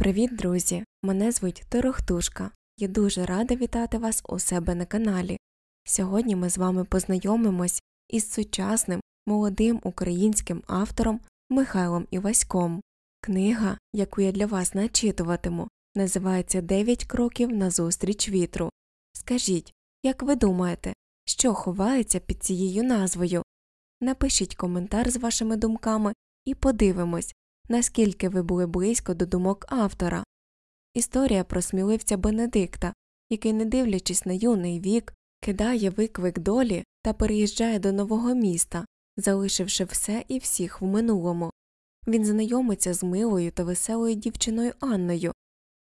Привіт, друзі! Мене звуть Торохтушка. Я дуже рада вітати вас у себе на каналі. Сьогодні ми з вами познайомимось із сучасним молодим українським автором Михайлом Іваськом. Книга, яку я для вас начитуватиму, називається Дев'ять кроків назустріч вітру. Скажіть, як ви думаєте, що ховається під цією назвою? Напишіть коментар з вашими думками і подивимось, наскільки ви були близько до думок автора. Історія про сміливця Бенедикта, який, не дивлячись на юний вік, кидає виклик долі та переїжджає до нового міста, залишивши все і всіх в минулому. Він знайомиться з милою та веселою дівчиною Анною,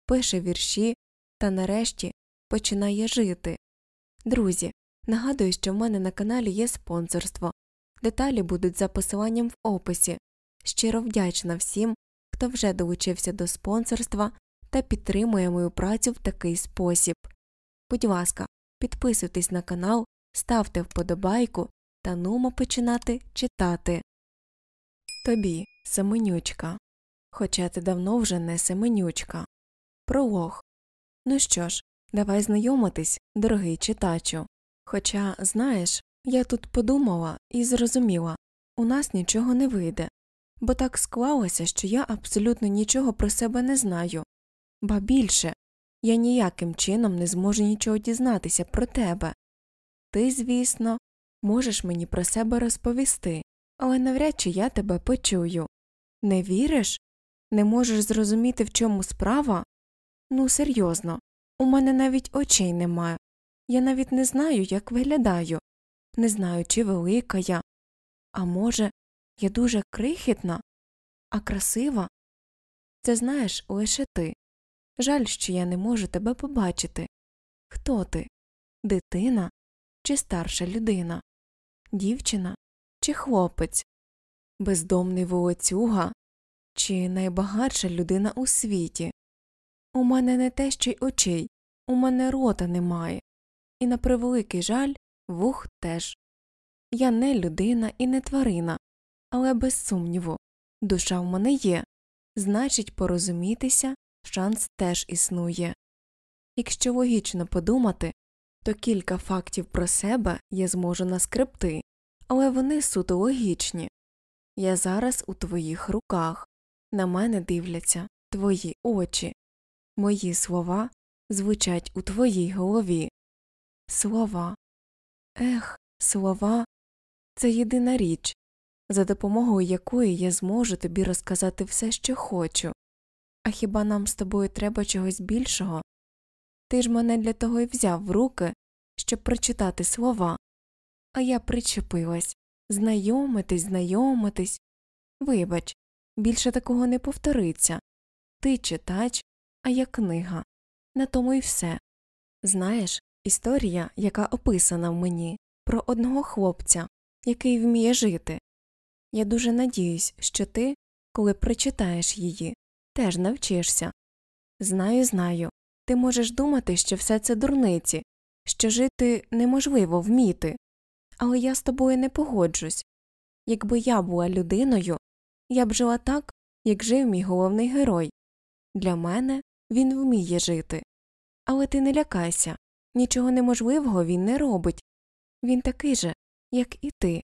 пише вірші та нарешті починає жити. Друзі, нагадую, що в мене на каналі є спонсорство. Деталі будуть за посиланням в описі. Щиро вдячна всім, хто вже долучився до спонсорства та підтримує мою працю в такий спосіб. Будь ласка, підписуйтесь на канал, ставте вподобайку та нумо починати читати. Тобі, Семенючка. Хоча ти давно вже не Семенючка. Пролог. Ну що ж, давай знайомитись, дорогий читачу. Хоча, знаєш, я тут подумала і зрозуміла у нас нічого не вийде, бо так склалося, що я абсолютно нічого про себе не знаю, ба більше я ніяким чином не зможу нічого дізнатися про тебе. Ти, звісно, можеш мені про себе розповісти, але навряд чи я тебе почую. Не віриш? Не можеш зрозуміти, в чому справа? Ну, серйозно, у мене навіть очей немає. Я навіть не знаю, як виглядаю, не знаю, чи велика я, а може, я дуже крихітна, а красива? Це знаєш лише ти. Жаль, що я не можу тебе побачити. Хто ти? Дитина чи старша людина? Дівчина чи хлопець? Бездомний волоцюга чи найбагатша людина у світі? У мене не те що й очей, у мене рота немає, і на превеликий жаль вух теж. Я не людина і не тварина, але без сумніву, душа в мене є, значить, порозумітися шанс теж існує. Якщо логічно подумати, то кілька фактів про себе я зможу наскребти, але вони суто логічні. Я зараз у твоїх руках, на мене дивляться твої очі, мої слова звучать у твоїй голові. Слова. Ех, слова це єдина річ, за допомогою якої я зможу тобі розказати все, що хочу. А хіба нам з тобою треба чогось більшого? Ти ж мене для того й взяв в руки, щоб прочитати слова, а я причепилась знайомитись, знайомитись. Вибач, більше такого не повториться. Ти читач, а я книга. На тому й все. Знаєш, історія, яка описана в мені, про одного хлопця, який вміє жити. Я дуже надіюсь, що ти, коли прочитаєш її, теж навчишся. Знаю, знаю, ти можеш думати, що все це дурниці, що жити неможливо вміти, але я з тобою не погоджусь. Якби я була людиною, я б жила так, як жив мій головний герой. Для мене він вміє жити. Але ти не лякайся нічого неможливого він не робить. Він такий же, як і ти.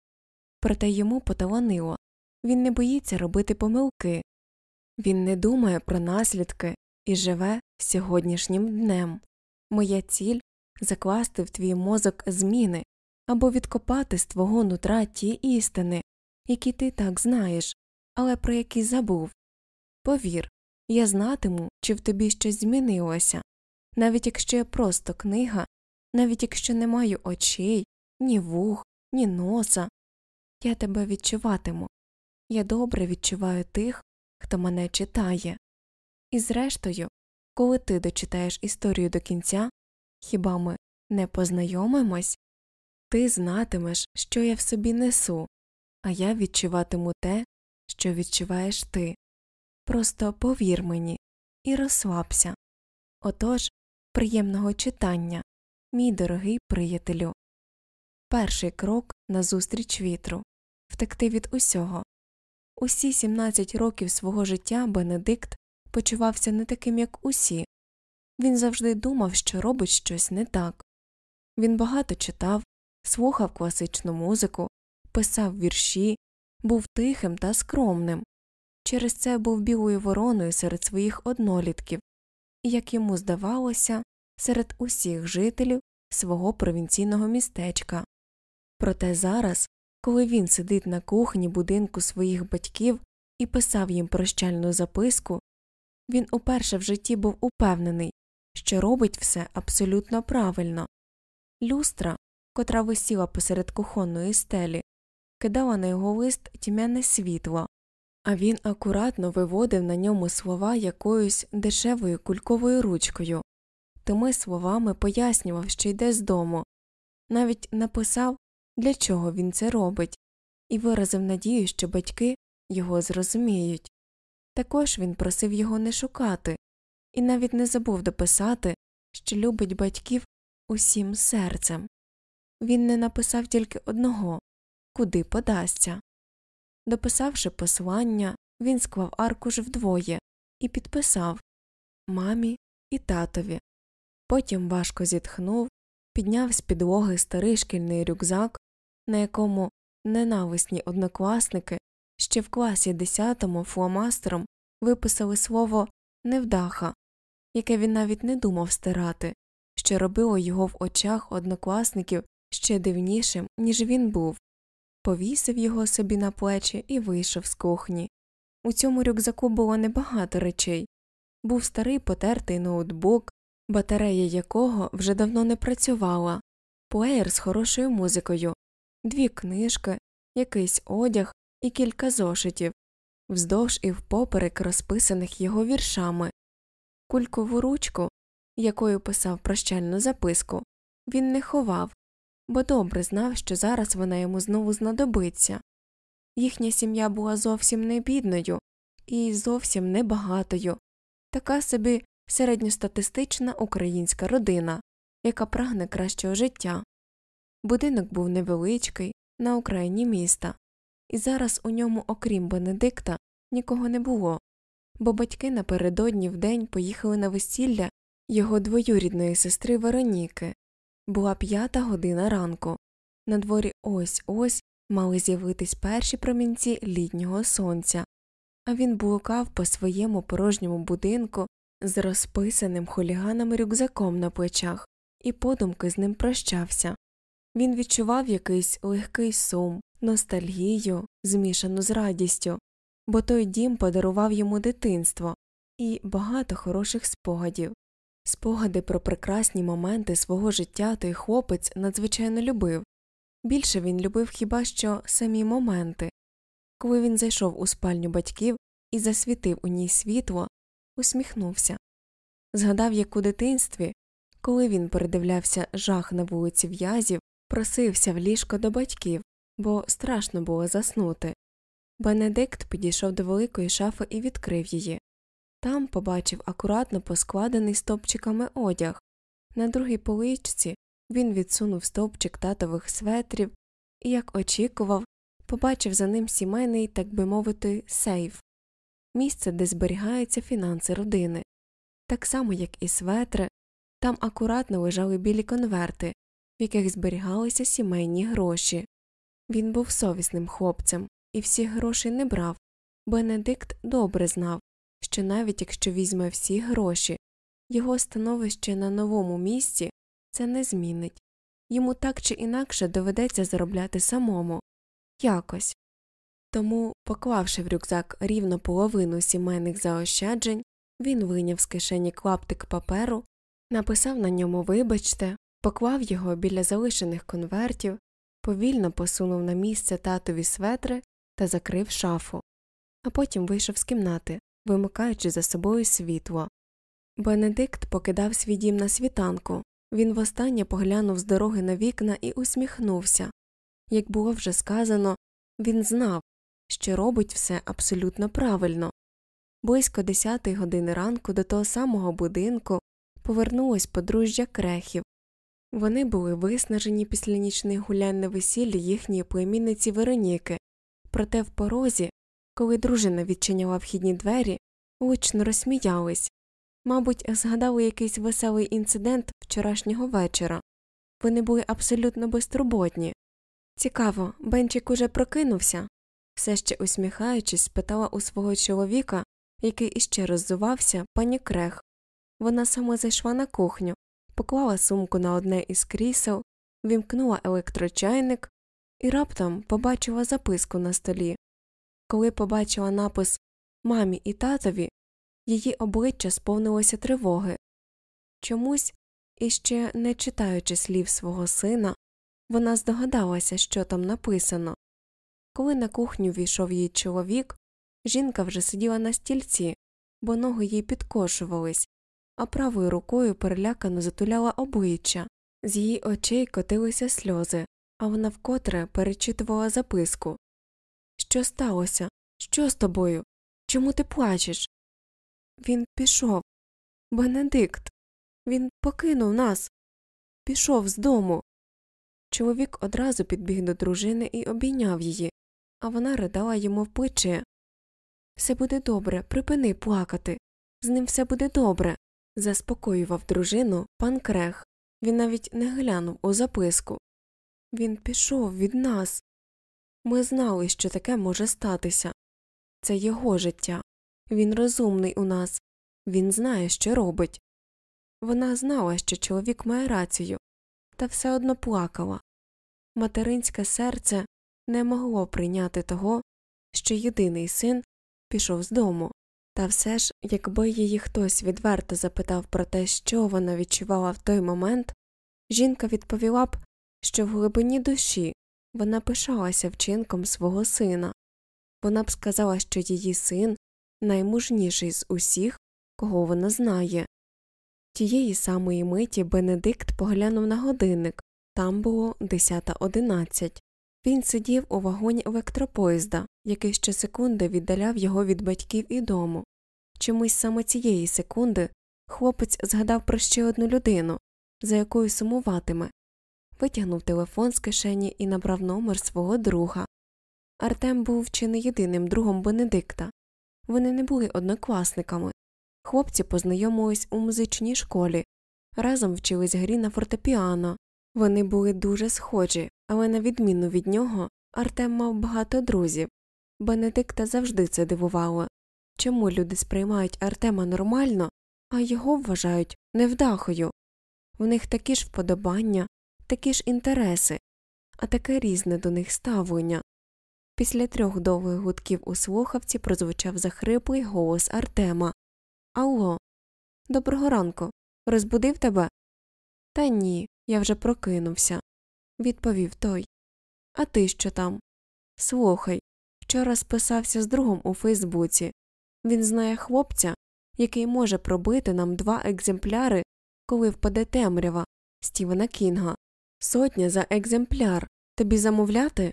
Проте йому поталанило він не боїться робити помилки, він не думає про наслідки і живе сьогоднішнім днем. Моя ціль закласти в твій мозок зміни або відкопати з твого нутра ті істини, які ти так знаєш, але про які забув. Повір, я знатиму, чи в тобі щось змінилося, навіть якщо я просто книга, навіть якщо не маю очей, ні вух, ні носа, я тебе відчуватиму. Я добре відчуваю тих, хто мене читає. І зрештою, коли ти дочитаєш історію до кінця, хіба ми не познайомимось? Ти знатимеш, що я в собі несу, а я відчуватиму те, що відчуваєш ти. Просто повір мені і розслабся. Отож, приємного читання, мій дорогий приятелю. Перший крок назустріч вітру втекти від усього. Усі 17 років свого життя Бенедикт почувався не таким, як усі. Він завжди думав, що робить щось не так. Він багато читав, слухав класичну музику, писав вірші, був тихим та скромним. Через це був білою вороною серед своїх однолітків, і, як йому здавалося, серед усіх жителів свого провінційного містечка. Проте зараз, коли він сидить на кухні будинку своїх батьків і писав їм прощальну записку, він уперше в житті був упевнений, що робить все абсолютно правильно. Люстра, котра висіла посеред кухонної стелі, кидала на його лист тьмяне світло, а він акуратно виводив на ньому слова якоюсь дешевою кульковою ручкою, тими словами пояснював, що йде з дому, навіть написав, для чого він це робить, і виразив надію, що батьки його зрозуміють. Також він просив його не шукати, і навіть не забув дописати, що любить батьків усім серцем. Він не написав тільки одного куди подасться. Дописавши послання, він склав аркуш вдвоє і підписав мамі і татові. Потім важко зітхнув, підняв з підлоги старий шкільний рюкзак, на якому ненависні однокласники ще в класі десятому фломастером виписали слово невдаха, яке він навіть не думав стирати, що робило його в очах однокласників ще дивнішим, ніж він був, повісив його собі на плечі і вийшов з кухні. У цьому рюкзаку було небагато речей був старий потертий ноутбук, батарея якого вже давно не працювала, плеєр з хорошою музикою, дві книжки, якийсь одяг і кілька зошитів, вздовж і впоперек розписаних його віршами, кулькову ручку, якою писав прощальну записку, він не ховав, бо добре знав, що зараз вона йому знову знадобиться. Їхня сім'я була зовсім не бідною і зовсім не багатою, така собі середньостатистична українська родина, яка прагне кращого життя. Будинок був невеличкий, на окраїні міста, і зараз у ньому, окрім Бенедикта, нікого не було, бо батьки напередодні вдень поїхали на весілля його двоюрідної сестри Вероніки. Була п'ята година ранку. На дворі ось ось мали з'явитись перші промінці літнього сонця, а він блукав по своєму порожньому будинку з розписаним хуліганами рюкзаком на плечах і подумки з ним прощався. Він відчував якийсь легкий сум, ностальгію, змішану з радістю, бо той дім подарував йому дитинство і багато хороших спогадів. Спогади про прекрасні моменти свого життя той хлопець надзвичайно любив. Більше він любив хіба що самі моменти. Коли він зайшов у спальню батьків і засвітив у ній світло, усміхнувся. Згадав, як у дитинстві, коли він передивлявся жах на вулиці в'язів, просився в ліжко до батьків, бо страшно було заснути. Бенедикт підійшов до великої шафи і відкрив її. Там побачив акуратно поскладений стовпчиками одяг. На другій поличці він відсунув стовпчик татових светрів і, як очікував, побачив за ним сімейний, так би мовити, сейф місце, де зберігаються фінанси родини. Так само, як і светри, там акуратно лежали білі конверти, в яких зберігалися сімейні гроші. Він був совісним хлопцем і всі гроші не брав. Бенедикт добре знав, що навіть якщо візьме всі гроші, його становище на новому місці це не змінить йому так чи інакше доведеться заробляти самому якось. Тому, поклавши в рюкзак рівно половину сімейних заощаджень, він вийняв з кишені клаптик паперу, написав на ньому Вибачте, поклав його біля залишених конвертів, повільно посунув на місце татові светри та закрив шафу, а потім вийшов з кімнати, вимикаючи за собою світло. Бенедикт покидав свій дім на світанку. Він востаннє поглянув з дороги на вікна і усміхнувся. Як було вже сказано, він знав, що робить все абсолютно правильно. Близько десятої години ранку до того самого будинку повернулось подружжя крехів. Вони були виснажені після нічних гулянь на весіллі їхньої племінниці Вероніки, проте в порозі, коли дружина відчиняла вхідні двері, гучно розсміялись. Мабуть, згадали якийсь веселий інцидент вчорашнього вечора. Вони були абсолютно безтурботні. Цікаво, Бенчик уже прокинувся? все ще усміхаючись, спитала у свого чоловіка, який іще роззувався, пані Крех. Вона саме зайшла на кухню, поклала сумку на одне із крісел, вімкнула електрочайник і раптом побачила записку на столі. Коли побачила напис Мамі і татові, її обличчя сповнилося тривоги. Чомусь, іще не читаючи слів свого сина, вона здогадалася, що там написано. Коли на кухню війшов її чоловік, жінка вже сиділа на стільці, бо ноги їй підкошувались, а правою рукою перелякано затуляла обличчя, з її очей котилися сльози, а вона вкотре перечитувала записку. Що сталося? Що з тобою? Чому ти плачеш? Він пішов. Бенедикт. Він покинув нас. Пішов з дому. Чоловік одразу підбіг до дружини і обійняв її, а вона ридала йому в плече. Все буде добре, припини плакати. З ним все буде добре. Заспокоював дружину пан Крех. Він навіть не глянув у записку. Він пішов від нас. Ми знали, що таке може статися. Це його життя. Він розумний у нас, він знає, що робить. Вона знала, що чоловік має рацію, та все одно плакала. Материнське серце не могло прийняти того, що єдиний син пішов з дому, та все ж, якби її хтось відверто запитав про те, що вона відчувала в той момент, жінка відповіла б, що в глибині душі вона пишалася вчинком свого сина, вона б сказала, що її син наймужніший з усіх, кого вона знає. Тієї самої миті Бенедикт поглянув на годинник там було 10.11. Він сидів у вагоні електропоїзда, який щосекунди віддаляв його від батьків і дому. Чомусь саме цієї секунди хлопець згадав про ще одну людину, за якою сумуватиме, витягнув телефон з кишені і набрав номер свого друга. Артем був чи не єдиним другом Бенедикта. Вони не були однокласниками. Хлопці познайомились у музичній школі, разом вчились грі на фортепіано. Вони були дуже схожі, але, на відміну від нього, Артем мав багато друзів. Бенедикта завжди це дивувало чому люди сприймають Артема нормально, а його вважають невдахою. В них такі ж вподобання, такі ж інтереси, а таке різне до них ставлення. Після трьох довгих гудків у слухавці прозвучав захриплий голос Артема Алло, доброго ранку. Розбудив тебе? Та ні, я вже прокинувся, відповів той. А ти що там? Слухай, вчора списався з другом у Фейсбуці. Він знає хлопця, який може пробити нам два екземпляри, коли впаде темрява Стівена Кінга. Сотня за екземпляр. Тобі замовляти?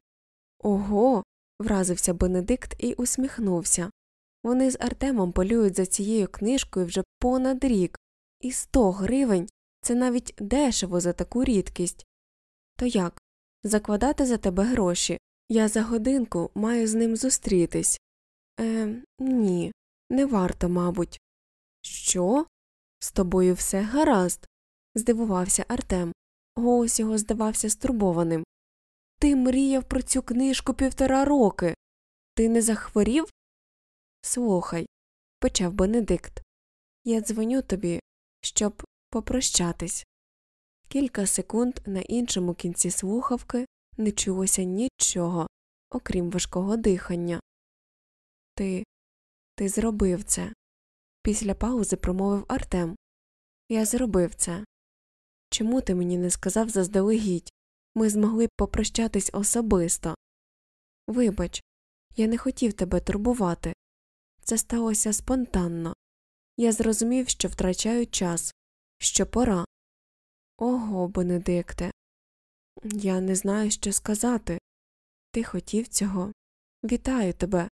Ого вразився Бенедикт і усміхнувся. Вони з Артемом полюють за цією книжкою вже понад рік, і сто гривень це навіть дешево за таку рідкість. То як? Закладати за тебе гроші. Я за годинку маю з ним зустрітись. Е, ні, не варто, мабуть. Що? З тобою все гаразд? здивувався Артем. Голос його здавався стурбованим. Ти мріяв про цю книжку півтора роки. Ти не захворів? Слухай, почав Бенедикт. Я дзвоню тобі, щоб попрощатись. Кілька секунд на іншому кінці слухавки не чулося нічого, окрім важкого дихання. Ти ти зробив це. Після паузи промовив Артем. Я зробив це. Чому ти мені не сказав заздалегідь? ми змогли б попрощатись особисто. Вибач, я не хотів тебе турбувати. Це сталося спонтанно. Я зрозумів, що втрачаю час, що пора. Ого, Бенедикте, я не знаю, що сказати. Ти хотів цього. Вітаю тебе,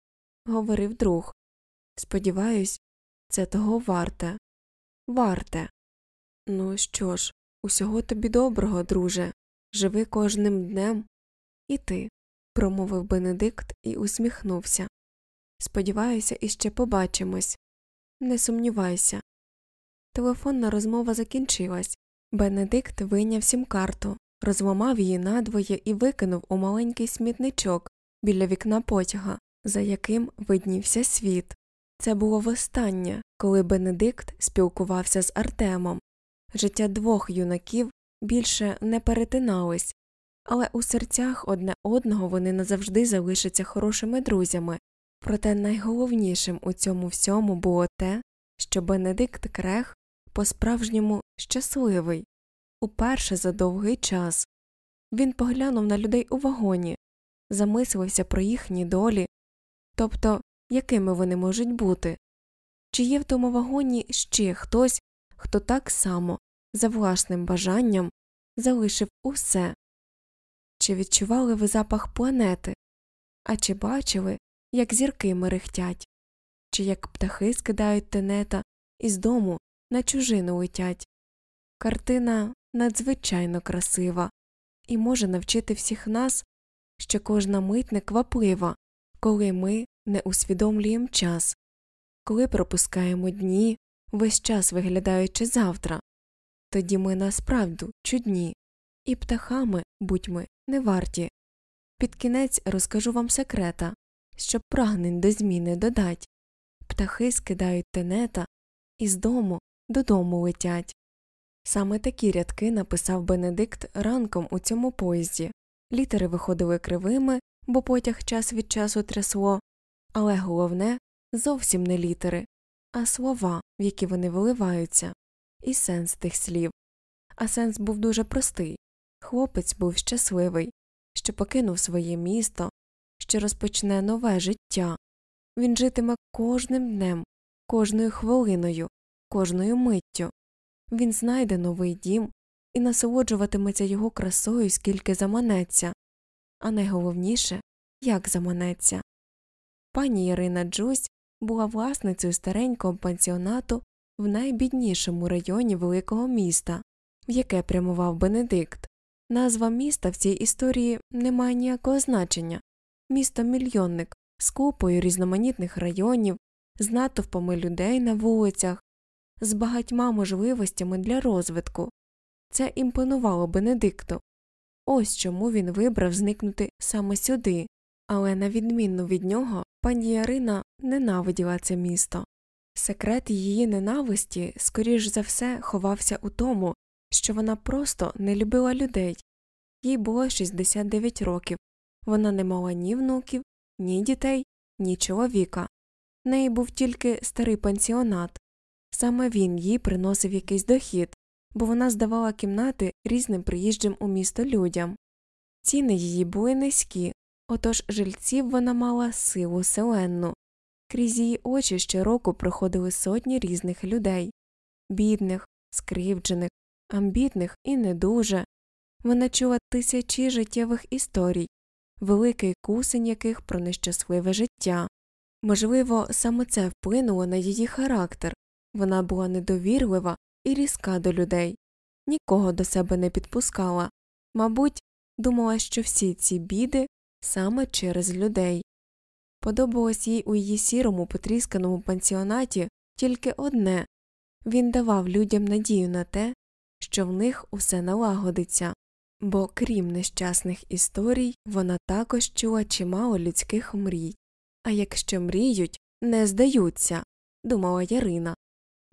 говорив друг. Сподіваюсь, це того варте. Варте. Ну що ж, усього тобі доброго, друже. Живи кожним днем. І ти, промовив Бенедикт і усміхнувся. Сподіваюся, іще побачимось. не сумнівайся. Телефонна розмова закінчилась. Бенедикт вийняв сім-карту, розламав її надвоє і викинув у маленький смітничок біля вікна потяга, за яким виднівся світ. Це було востаннє, коли Бенедикт спілкувався з Артемом. Життя двох юнаків більше не перетинались, але у серцях одне одного вони назавжди залишаться хорошими друзями. Проте найголовнішим у цьому всьому було те, що Бенедикт Крех по справжньому щасливий. Уперше за довгий час. Він поглянув на людей у вагоні, замислився про їхні долі, тобто якими вони можуть бути, чи є в тому вагоні ще хтось, хто так само, за власним бажанням, залишив усе, чи відчували ви запах планети, а чи бачили, як зірки мерехтять, чи як птахи скидають тенета і з дому на чужину летять. Картина надзвичайно красива і може навчити всіх нас, що кожна мить некваплива, коли ми не усвідомлюємо час, коли пропускаємо дні, весь час виглядаючи завтра, тоді ми насправду чудні, і птахами будьми не варті. Під кінець розкажу вам секрета, щоб прагнень до зміни додать птахи скидають тенета і з дому додому летять. Саме такі рядки написав Бенедикт ранком у цьому поїзді. Літери виходили кривими, бо потяг час від часу трясло, але головне зовсім не літери, а слова, в які вони виливаються, і сенс тих слів. А сенс був дуже простий хлопець був щасливий, що покинув своє місто, що розпочне нове життя. Він житиме кожним днем, кожною хвилиною, кожною миттю. Він знайде новий дім і насолоджуватиметься його красою, скільки заманеться, а найголовніше як заманеться. Пані Ярина Джусь була власницею старенького пансіонату в найбіднішому районі великого міста, в яке прямував Бенедикт. Назва міста в цій історії не має ніякого значення місто мільйонник з купою різноманітних районів, з натовпами людей на вулицях, з багатьма можливостями для розвитку. Це імпонувало Бенедикту. Ось чому він вибрав зникнути саме сюди, але, на відмінну від нього, пані Ярина ненавиділа це місто. Секрет її ненависті, скоріш за все, ховався у тому, що вона просто не любила людей. Їй було 69 років, вона не мала ні внуків, ні дітей, ні чоловіка. В неї був тільки старий пансіонат. Саме він їй приносив якийсь дохід, бо вона здавала кімнати різним приїжджим у місто людям. Ціни її були низькі, отож жильців вона мала силу селенну. Крізь її очі щороку проходили сотні різних людей бідних, скривджених, амбітних і не дуже. Вона чула тисячі життєвих історій, великий кусень яких про нещасливе життя. Можливо, саме це вплинуло на її характер вона була недовірлива і різка до людей, нікого до себе не підпускала, мабуть, думала, що всі ці біди саме через людей. Подобалось їй у її сірому потрісканому пансіонаті тільки одне він давав людям надію на те, що в них усе налагодиться, бо, крім нещасних історій, вона також чула чимало людських мрій. А якщо мріють, не здаються, думала Ярина.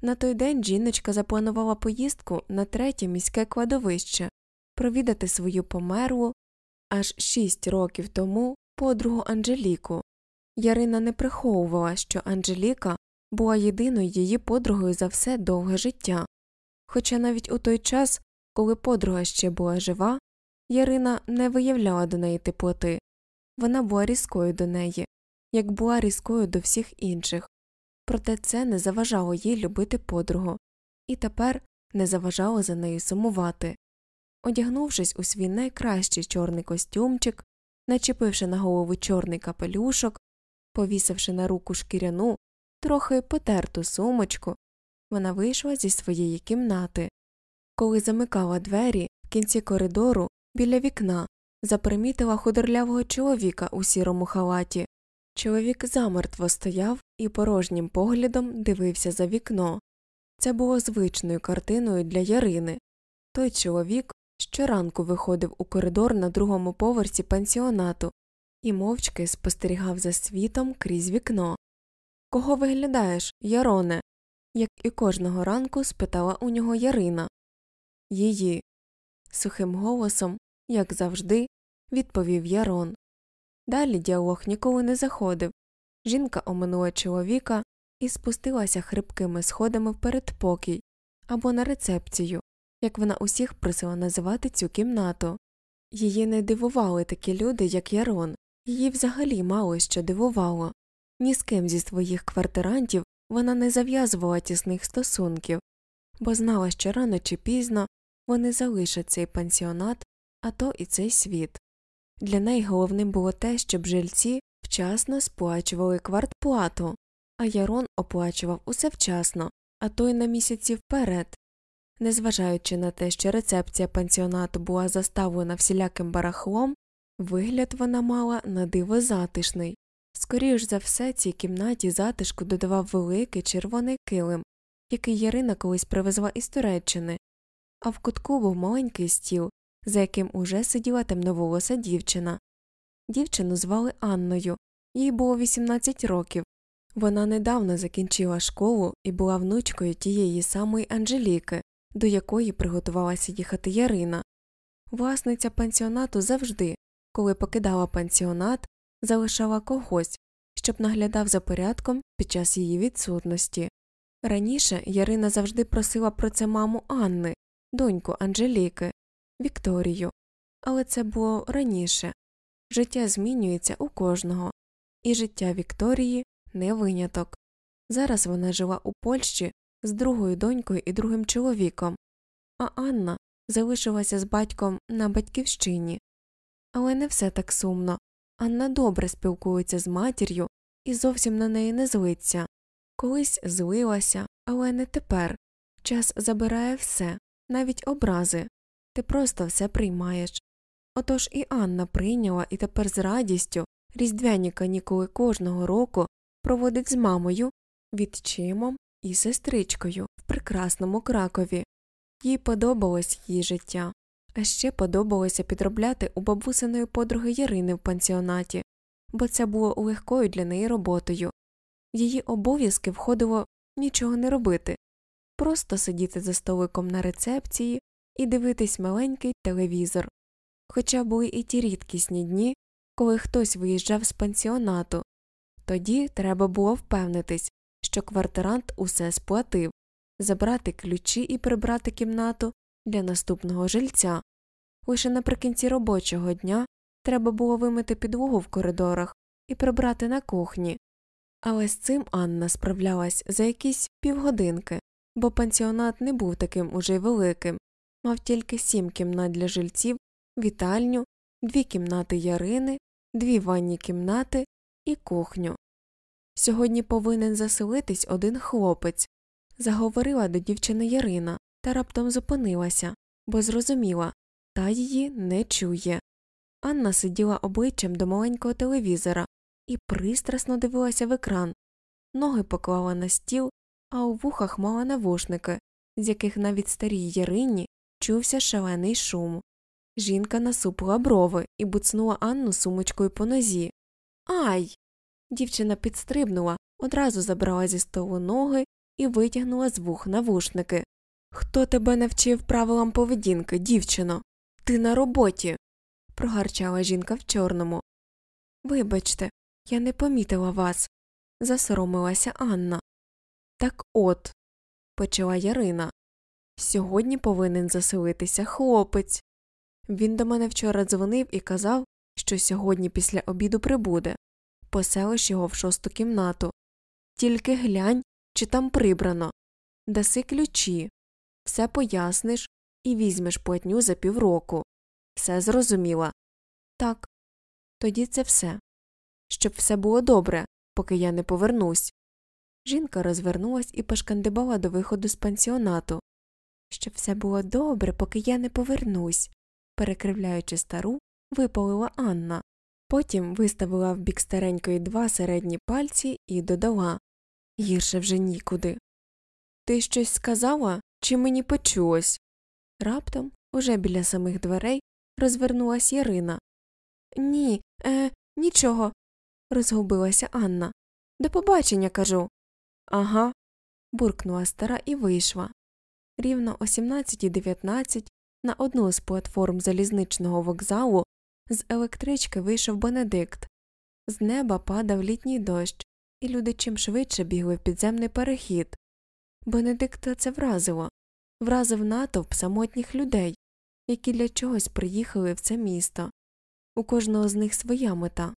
На той день жіночка запланувала поїздку на третє міське кладовище провідати свою померлу аж шість років тому подругу Анжеліку. Ярина не приховувала, що Анжеліка була єдиною її подругою за все довге життя. Хоча навіть у той час, коли подруга ще була жива, Ярина не виявляла до неї теплоти, вона була різкою до неї, як була різкою до всіх інших, проте це не заважало їй любити подругу, і тепер не заважало за нею сумувати. Одягнувшись у свій найкращий чорний костюмчик, начепивши на голову чорний капелюшок, повісивши на руку шкіряну, трохи потерту сумочку, вона вийшла зі своєї кімнати. Коли замикала двері в кінці коридору біля вікна, запримітила худорлявого чоловіка у сірому халаті. Чоловік замертво стояв і порожнім поглядом дивився за вікно. Це було звичною картиною для Ярини. Той чоловік щоранку виходив у коридор на другому поверсі пансіонату і мовчки спостерігав за світом крізь вікно. Кого виглядаєш, Яроне? як і кожного ранку спитала у нього Ярина. Її. Сухим голосом, як завжди, відповів Ярон. Далі діалог ніколи не заходив. Жінка оминула чоловіка і спустилася хрипкими сходами в передпокій або на рецепцію, як вона усіх просила називати цю кімнату. Її не дивували такі люди, як Ярон, її взагалі мало що дивувало. Ні з ким зі своїх квартирантів вона не зав'язувала тісних стосунків, бо знала, що рано чи пізно вони залишать цей пансіонат, а то і цей світ. Для неї головним було те, щоб жильці вчасно сплачували квартплату, а Ярон оплачував усе вчасно, а то й на місяці вперед. Незважаючи на те, що рецепція пансіонату була заставлена всіляким барахлом, вигляд вона мала на диво затишний. Скоріш за все, цій кімнаті затишку додавав великий червоний килим, який Ярина колись привезла із Туреччини, а в кутку був маленький стіл, за яким уже сиділа темноволоса дівчина. Дівчину звали Анною, їй було 18 років. Вона недавно закінчила школу і була внучкою тієї самої Анжеліки, до якої приготувалася їхати Ярина. Власниця пансіонату завжди, коли покидала пансіонат, залишала когось, щоб наглядав за порядком під час її відсутності. Раніше Ярина завжди просила про це маму Анни, доньку Анжеліки, Вікторію, але це було раніше життя змінюється у кожного, і життя Вікторії не виняток. Зараз вона жила у Польщі з другою донькою і другим чоловіком, а Анна залишилася з батьком на батьківщині. Але не все так сумно. Анна добре спілкується з матір'ю і зовсім на неї не злиться. Колись злилася, але не тепер. Час забирає все, навіть образи. Ти просто все приймаєш. Отож і Анна прийняла і тепер з радістю різдвяні канікули кожного року проводить з мамою, відчимом і сестричкою в прекрасному кракові. Їй подобалось її життя, а ще подобалося підробляти у бабусиної подруги Ярини в пансіонаті, бо це було легкою для неї роботою. В її обов'язки входило нічого не робити, просто сидіти за столиком на рецепції і дивитись маленький телевізор. Хоча були і ті рідкісні дні, коли хтось виїжджав з пансіонату, тоді треба було впевнитись, що квартирант усе сплатив, забрати ключі і прибрати кімнату для наступного жильця. Лише наприкінці робочого дня треба було вимити підлогу в коридорах і прибрати на кухні. Але з цим Анна справлялась за якісь півгодинки, бо пансіонат не був таким уже й великим, мав тільки сім кімнат для жильців, вітальню, дві кімнати Ярини, дві ванні кімнати і кухню. Сьогодні повинен заселитись один хлопець, заговорила до дівчини Ярина та раптом зупинилася, бо зрозуміла та її не чує. Анна сиділа обличчям до маленького телевізора і пристрасно дивилася в екран, ноги поклала на стіл, а у вухах мала навушники, з яких навіть старій Ярині чувся шалений шум. Жінка насупила брови і буцнула Анну сумочкою по нозі. Ай. Дівчина підстрибнула, одразу забрала зі столу ноги і витягнула з вух навушники. Хто тебе навчив правилам поведінки, дівчино? Ти на роботі. прогарчала жінка в чорному. Вибачте, я не помітила вас, засоромилася Анна. Так от, почала Ярина. Сьогодні повинен заселитися хлопець. Він до мене вчора дзвонив і казав, що сьогодні після обіду прибуде. Поселиш його в шосту кімнату. Тільки глянь, чи там прибрано. Даси ключі, все поясниш і візьмеш платню за півроку. Все зрозуміла. Так. Тоді це все. Щоб все було добре, поки я не повернусь. Жінка розвернулась і пошкандибала до виходу з пансіонату. Щоб все було добре, поки я не повернусь, перекривляючи стару, випалила Анна. Потім виставила в бік старенької два середні пальці і додала гірше вже нікуди. Ти щось сказала, чи мені почулось? Раптом, уже біля самих дверей, розвернулась Ярина. Ні, е, нічого, розгубилася Анна. До побачення, кажу. Ага. буркнула стара і вийшла. Рівно о 17.19 на одну з платформ залізничного вокзалу з електрички вийшов Бенедикт. З неба падав літній дощ, і люди чим швидше бігли в підземний перехід. Бенедикта це вразило вразив натовп самотніх людей, які для чогось приїхали в це місто. У кожного з них своя мета.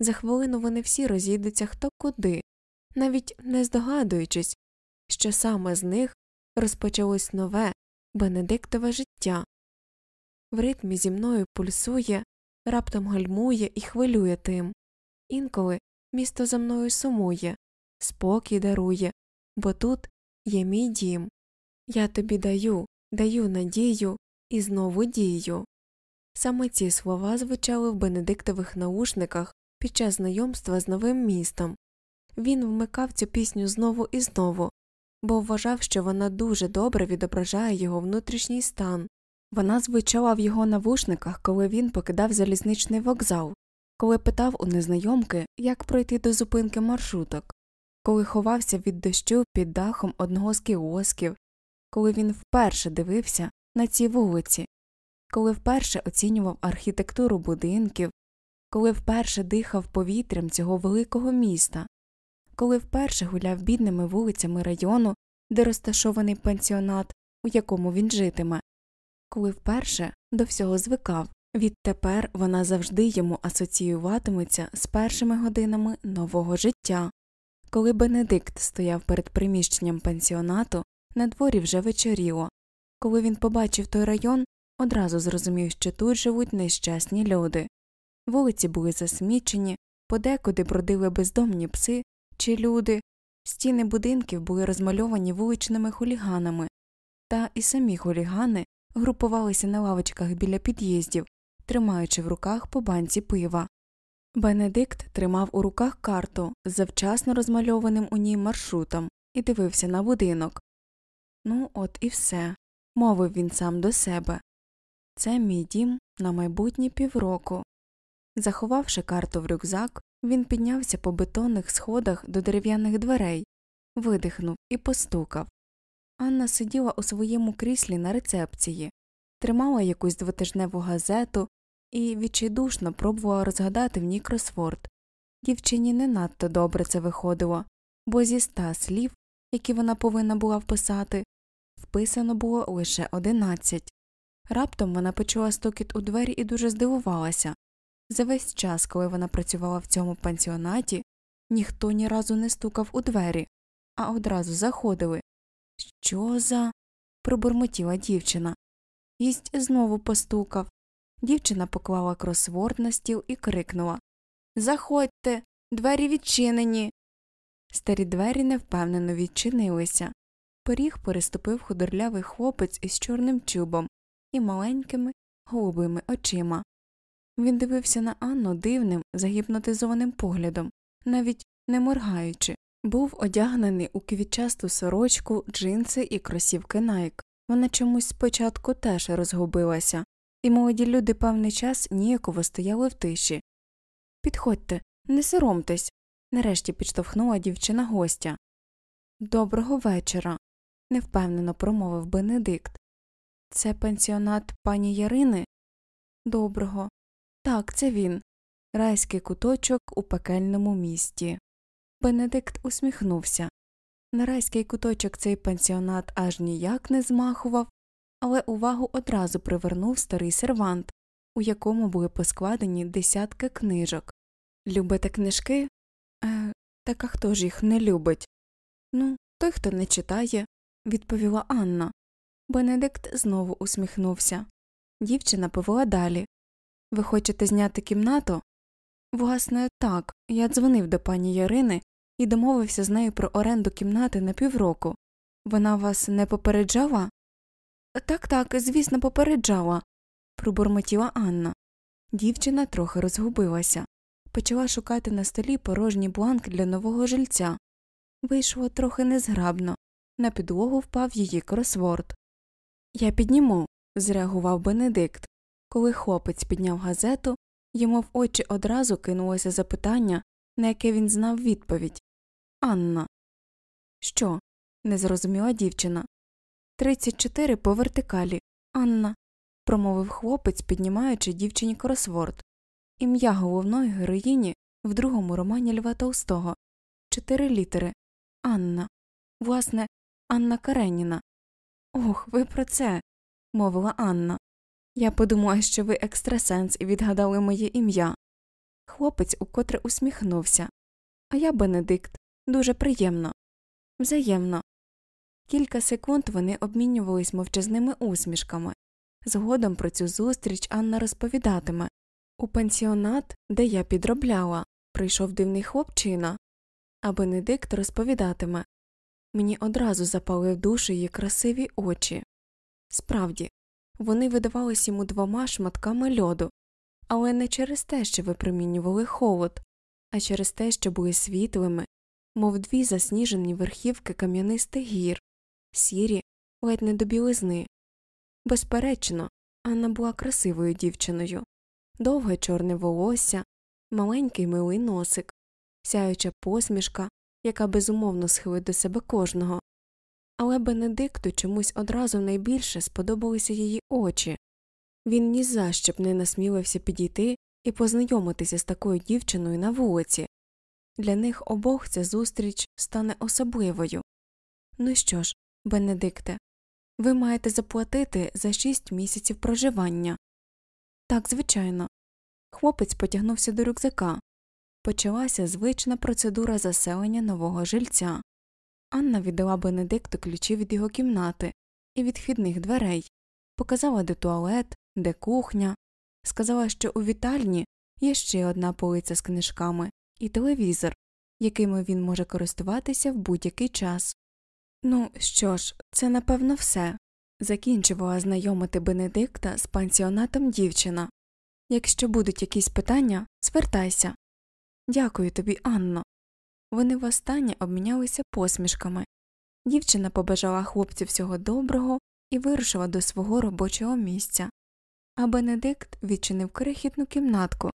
За хвилину вони всі розійдуться хто куди, навіть не здогадуючись, що саме з них розпочалось нове, Бенедиктове життя. В ритмі зі мною пульсує, раптом гальмує і хвилює тим. Інколи місто за мною сумує, спокій дарує, бо тут є мій дім. Я тобі даю, даю надію і знову дію. Саме ці слова звучали в Бенедиктових наушниках під час знайомства з новим містом. Він вмикав цю пісню знову і знову, бо вважав, що вона дуже добре відображає його внутрішній стан. Вона звучала в його навушниках, коли він покидав залізничний вокзал, коли питав у незнайомки, як пройти до зупинки маршруток, коли ховався від дощу під дахом одного з кіосків, коли він вперше дивився на ці вулиці, коли вперше оцінював архітектуру будинків, коли вперше дихав повітрям цього великого міста, коли вперше гуляв бідними вулицями району, де розташований пансіонат, у якому він житиме, коли вперше до всього звикав, відтепер вона завжди йому асоціюватиметься з першими годинами нового життя. Коли Бенедикт стояв перед приміщенням пансіонату, на дворі вже вечоріло. Коли він побачив той район, одразу зрозумів, що тут живуть нещасні люди. Вулиці були засмічені, подекуди бродили бездомні пси чи люди, стіни будинків були розмальовані вуличними хуліганами, та і самі хулігани групувалися на лавочках біля під'їздів, тримаючи в руках по банці пива. Бенедикт тримав у руках карту з завчасно розмальованим у ній маршрутом і дивився на будинок. Ну, от і все, мовив він сам до себе. Це мій дім на майбутні півроку. Заховавши карту в рюкзак, він піднявся по бетонних сходах до дерев'яних дверей, видихнув і постукав. Анна сиділа у своєму кріслі на рецепції, тримала якусь двотижневу газету і відчайдушно пробувала розгадати в ній кросворд. Дівчині не надто добре це виходило, бо зі ста слів, які вона повинна була вписати, вписано було лише одинадцять. Раптом вона почула стукіт у двері і дуже здивувалася. За весь час, коли вона працювала в цьому пансіонаті, ніхто ні разу не стукав у двері, а одразу заходили. Що за. пробурмотіла дівчина. Гість знову постукав. Дівчина поклала кросворд на стіл і крикнула Заходьте, двері відчинені. Старі двері невпевнено відчинилися. Поріг переступив худорлявий хлопець із чорним чубом і маленькими голубими очима. Він дивився на Анну дивним, загіпнотизованим поглядом, навіть не моргаючи, був одягнений у квітчасту сорочку, джинси і кросівки Найк. Вона чомусь спочатку теж розгубилася, і молоді люди певний час ніяково стояли в тиші. Підходьте, не соромтесь, нарешті підштовхнула дівчина гостя. Доброго вечора, невпевнено промовив Бенедикт. Це пансіонат пані Ярини? Доброго. Так, це він. Райський куточок у пекельному місті. Бенедикт усміхнувся. На райський куточок цей пансіонат аж ніяк не змахував, але увагу одразу привернув старий сервант, у якому були поскладені десятки книжок. Любите книжки? Е, так а хто ж їх не любить? Ну, той, хто не читає, відповіла Анна. Бенедикт знову усміхнувся. Дівчина повела далі. Ви хочете зняти кімнату? Власне, так. Я дзвонив до пані Ярини і домовився з нею про оренду кімнати на півроку. Вона вас не попереджала? Так, так, звісно, попереджала, пробурмотіла Анна. Дівчина трохи розгубилася, почала шукати на столі порожній бланк для нового жильця. Вийшло трохи незграбно, на підлогу впав її кросворд. Я підніму, зреагував Бенедикт. Коли хлопець підняв газету, йому в очі одразу кинулося запитання, на яке він знав відповідь Анна. Що? не зрозуміла дівчина. Тридцять чотири по вертикалі. Анна, промовив хлопець, піднімаючи дівчині кросворд. Ім'я головної героїні в другому романі Льва Толстого. Чотири літери. Анна. Власне, Анна Кареніна. Ох, ви про це. мовила Анна. Я подумала, що ви екстрасенс і відгадали моє ім'я. Хлопець укотре усміхнувся. А я Бенедикт. Дуже приємно. Взаємно. Кілька секунд вони обмінювались мовчазними усмішками. Згодом про цю зустріч Анна розповідатиме у пансіонат, де я підробляла, прийшов дивний хлопчина, а Бенедикт розповідатиме мені одразу запали в душу її красиві очі. Справді, вони видавались йому двома шматками льоду, але не через те, що випромінювали холод, а через те, що були світлими, мов дві засніжені верхівки кам'янистих гір, сірі, ледь не до білизни. Безперечно, Анна була красивою дівчиною, довге чорне волосся, маленький милий носик, сяюча посмішка, яка безумовно схилить до себе кожного. Але Бенедикту чомусь одразу найбільше сподобалися її очі. Він ні за що б не насмілився підійти і познайомитися з такою дівчиною на вулиці. Для них обох ця зустріч стане особливою. Ну що ж, Бенедикте, ви маєте заплатити за шість місяців проживання. Так, звичайно. Хлопець потягнувся до рюкзака. Почалася звична процедура заселення нового жильця. Анна віддала Бенедикту ключі від його кімнати і від вхідних дверей, показала де туалет, де кухня, сказала, що у вітальні є ще одна полиця з книжками і телевізор, якими він може користуватися в будь-який час. Ну що ж, це напевно все. Закінчувала знайомити Бенедикта з пансіонатом дівчина. Якщо будуть якісь питання, звертайся. Дякую тобі, Анно. Вони востаннє обмінялися посмішками. Дівчина побажала хлопцю всього доброго і вирушила до свого робочого місця, а Бенедикт відчинив крихітну кімнатку,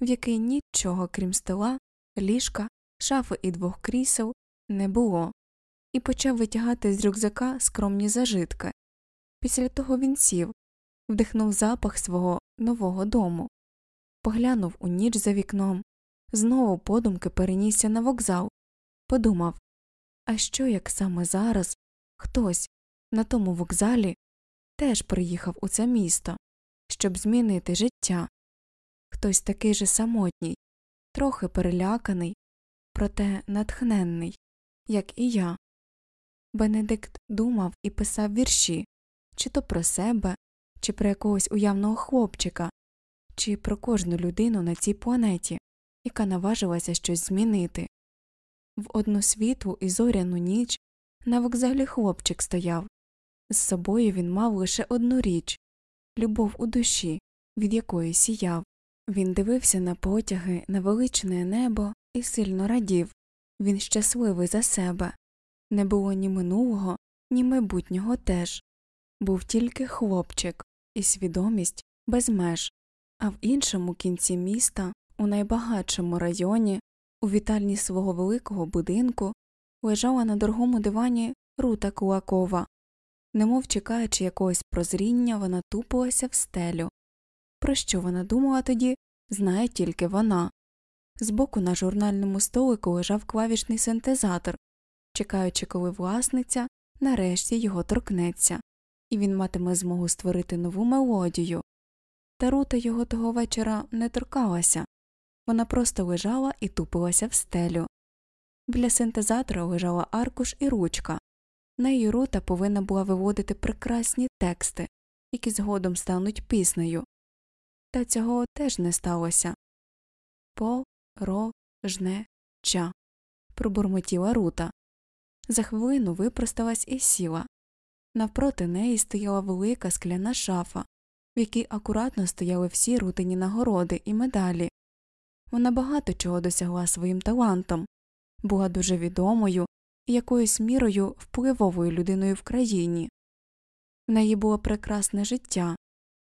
в якій нічого, крім стола, ліжка, шафи і двох крісел, не було, і почав витягати з рюкзака скромні зажитки. Після того він сів, вдихнув запах свого нового дому, поглянув у ніч за вікном, знову подумки перенісся на вокзал, подумав а що як саме зараз хтось на тому вокзалі теж приїхав у це місто, щоб змінити життя, хтось такий же самотній, трохи переляканий, проте натхненний, як і я. Бенедикт думав і писав вірші чи то про себе, чи про якогось уявного хлопчика, чи про кожну людину на цій планеті, яка наважилася щось змінити. В одну світлу і зоряну ніч на вокзалі хлопчик стояв. З собою він мав лише одну річ любов у душі, від якої сіяв. Він дивився на потяги, на величне небо і сильно радів. Він щасливий за себе. Не було ні минулого, ні майбутнього теж. Був тільки хлопчик і свідомість без меж, а в іншому кінці міста, у найбагатшому районі, у вітальні свого великого будинку, лежала на дорогому дивані рута Кулакова. Немов чекаючи якогось прозріння, вона тупилася в стелю. Про що вона думала тоді, знає тільки вона. Збоку на журнальному столику лежав клавішний синтезатор, чекаючи, коли власниця нарешті його торкнеться, і він матиме змогу створити нову мелодію. Та рута його того вечора не торкалася вона просто лежала і тупилася в стелю. Біля синтезатора лежала аркуш і ручка. Нею рута повинна була виводити прекрасні тексти, які згодом стануть піснею. Та цього теж не сталося. По ро жне ча. пробурмотіла рута. За хвилину випросталась і сіла. Навпроти неї стояла велика скляна шафа, в якій акуратно стояли всі рутині нагороди і медалі. Вона багато чого досягла своїм талантом, була дуже відомою і якоюсь мірою впливовою людиною в країні. В неї було прекрасне життя,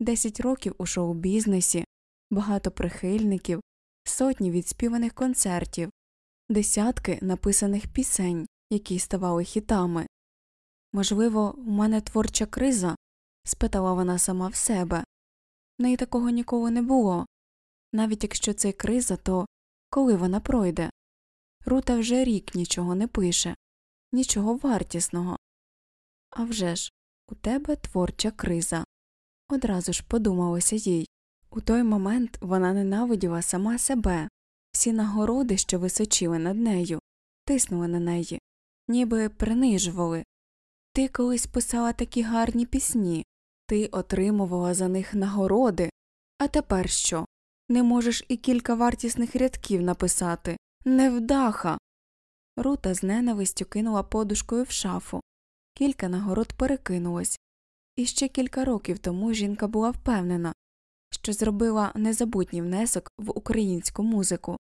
десять років у шоу бізнесі, багато прихильників, сотні відспіваних концертів, десятки написаних пісень, які ставали хітами. Можливо, у мене творча криза? спитала вона сама в себе. В неї такого ніколи не було. Навіть якщо це криза, то коли вона пройде? Рута вже рік нічого не пише, нічого вартісного. А вже ж, у тебе творча криза. Одразу ж подумалося їй. У той момент вона ненавиділа сама себе, всі нагороди, що височили над нею, тиснули на неї, ніби принижували. Ти колись писала такі гарні пісні, ти отримувала за них нагороди, а тепер що? Не можеш і кілька вартісних рядків написати. Невдаха. Рута з ненавистю кинула подушкою в шафу. Кілька нагород перекинулось. І ще кілька років тому жінка була впевнена, що зробила незабутній внесок в українську музику.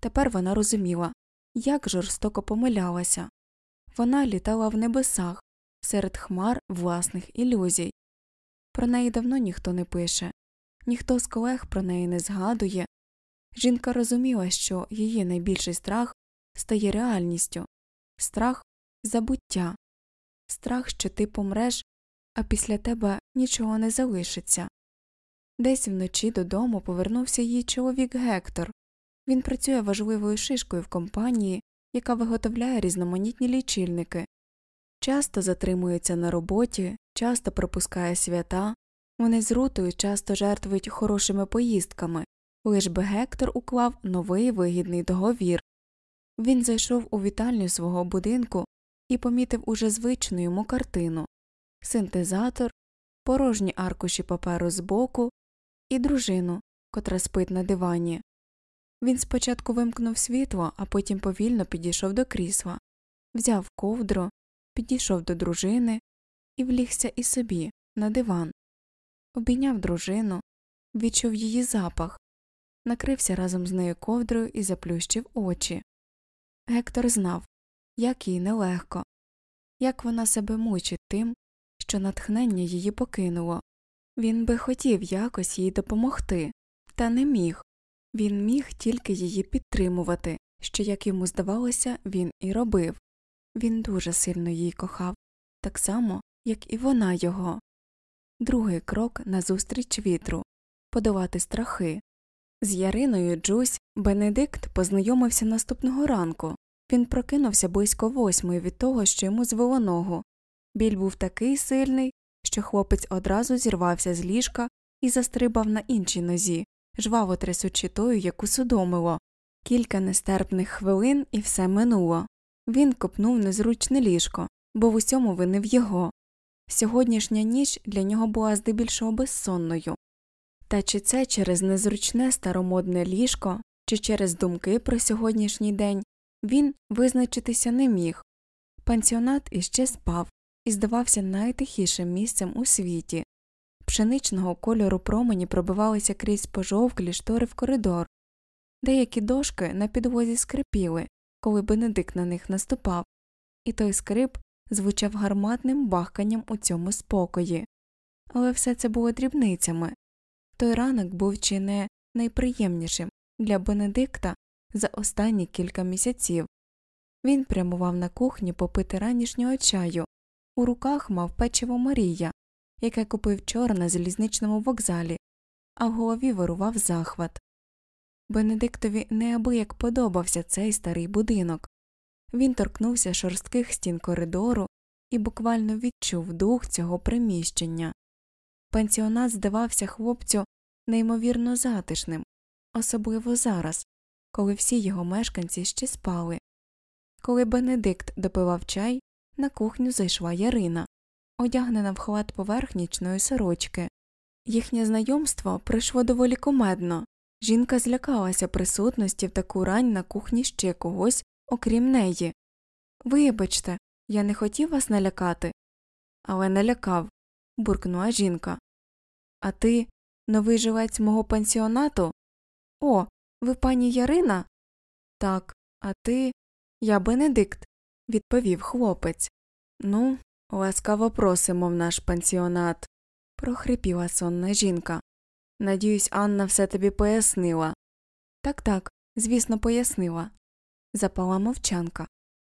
Тепер вона розуміла, як жорстоко помилялася. Вона літала в небесах серед хмар власних ілюзій. Про неї давно ніхто не пише, ніхто з колег про неї не згадує. Жінка розуміла, що її найбільший страх стає реальністю страх забуття, страх, що ти помреш, а після тебе нічого не залишиться. Десь вночі додому повернувся її чоловік Гектор. Він працює важливою шишкою в компанії, яка виготовляє різноманітні лічильники, часто затримується на роботі, часто пропускає свята, вони з рутою часто жертвують хорошими поїздками, лиш би Гектор уклав новий вигідний договір. Він зайшов у вітальню свого будинку і помітив уже звичну йому картину синтезатор, порожні аркуші паперу збоку і дружину, котра спить на дивані. Він спочатку вимкнув світло, а потім повільно підійшов до крісла, взяв ковдру, підійшов до дружини і влігся і собі на диван, обійняв дружину, відчув її запах, накрився разом з нею ковдрою і заплющив очі. Гектор знав, як їй нелегко, як вона себе мучить тим, що натхнення її покинуло. Він би хотів якось їй допомогти, та не міг він міг тільки її підтримувати, що, як йому здавалося, він і робив. Він дуже сильно її кохав, так само, як і вона його. Другий крок назустріч вітру подолати страхи. З Яриною Джусь Бенедикт познайомився наступного ранку. Він прокинувся близько восьмої від того, що йому звело ногу. Біль був такий сильний, що хлопець одразу зірвався з ліжка і застрибав на іншій нозі, жваво трясучи тою, яку судомило. Кілька нестерпних хвилин і все минуло. Він копнув незручне ліжко, бо в усьому винив його. Сьогоднішня ніч для нього була здебільшого безсонною. Та чи це через незручне старомодне ліжко, чи через думки про сьогоднішній день він визначитися не міг. Пансіонат іще спав і здавався найтихішим місцем у світі. Пшеничного кольору промені пробивалися крізь пожовклі штори в коридор, деякі дошки на підлозі скрипіли, коли Бенедикт на них наступав, і той скрип звучав гарматним бахканням у цьому спокої. Але все це було дрібницями. Той ранок був чи не найприємнішим для Бенедикта за останні кілька місяців. Він прямував на кухню попити ранішнього чаю, у руках мав печиво Марія, яке купив вчора на залізничному вокзалі, а в голові вирував захват. Бенедиктові неабияк подобався цей старий будинок. Він торкнувся шорстких стін коридору і буквально відчув дух цього приміщення. Пансіонат здавався хлопцю неймовірно затишним, особливо зараз, коли всі його мешканці ще спали. Коли Бенедикт допивав чай, на кухню зайшла Ярина, одягнена в халат поверх нічної сорочки. Їхнє знайомство пройшло доволі комедно. Жінка злякалася присутності в таку рань на кухні ще когось, окрім неї. Вибачте, я не хотів вас налякати. Але налякав, буркнула жінка. А ти новий жилець мого пансіонату? О, ви пані Ярина? Так, а ти. Я Бенедикт, відповів хлопець. Ну, ласкаво просимо в наш пансіонат, прохрипіла сонна жінка. Надіюсь, Анна все тобі пояснила. Так, так, звісно, пояснила. Запала мовчанка.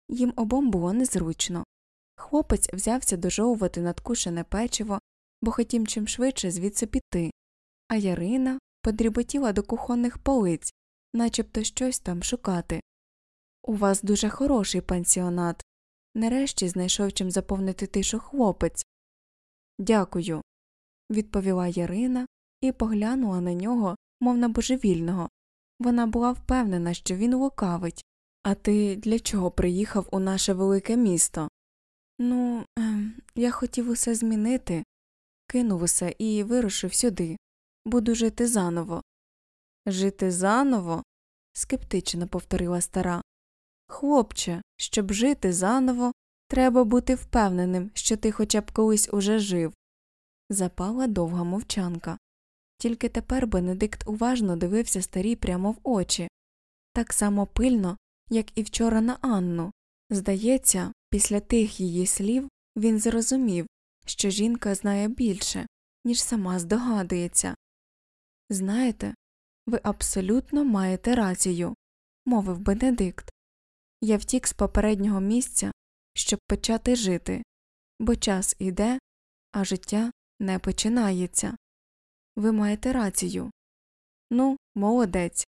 Їм обом було незручно. Хлопець взявся дожовувати надкушене печиво, бо хотім чим швидше звідси піти, а Ярина подріботіла до кухонних полиць, начебто щось там шукати. У вас дуже хороший пансіонат. Нарешті знайшов чим заповнити тишу хлопець. Дякую, відповіла Ярина і поглянула на нього, мов на божевільного. Вона була впевнена, що він лукавить. А ти для чого приїхав у наше велике місто? Ну, ем, я хотів усе змінити, кинув усе і вирушив сюди. Буду жити заново. Жити заново? скептично повторила стара. Хлопче, щоб жити заново, треба бути впевненим, що ти хоча б колись уже жив. Запала довга мовчанка. Тільки тепер Бенедикт уважно дивився старій прямо в очі, так само пильно, як і вчора на Анну. Здається, після тих її слів він зрозумів, що жінка знає більше, ніж сама здогадується. Знаєте, ви абсолютно маєте рацію, мовив Бенедикт. Я втік з попереднього місця, щоб почати жити, бо час іде, а життя не починається. Ви маєте рацію. Ну, молодець.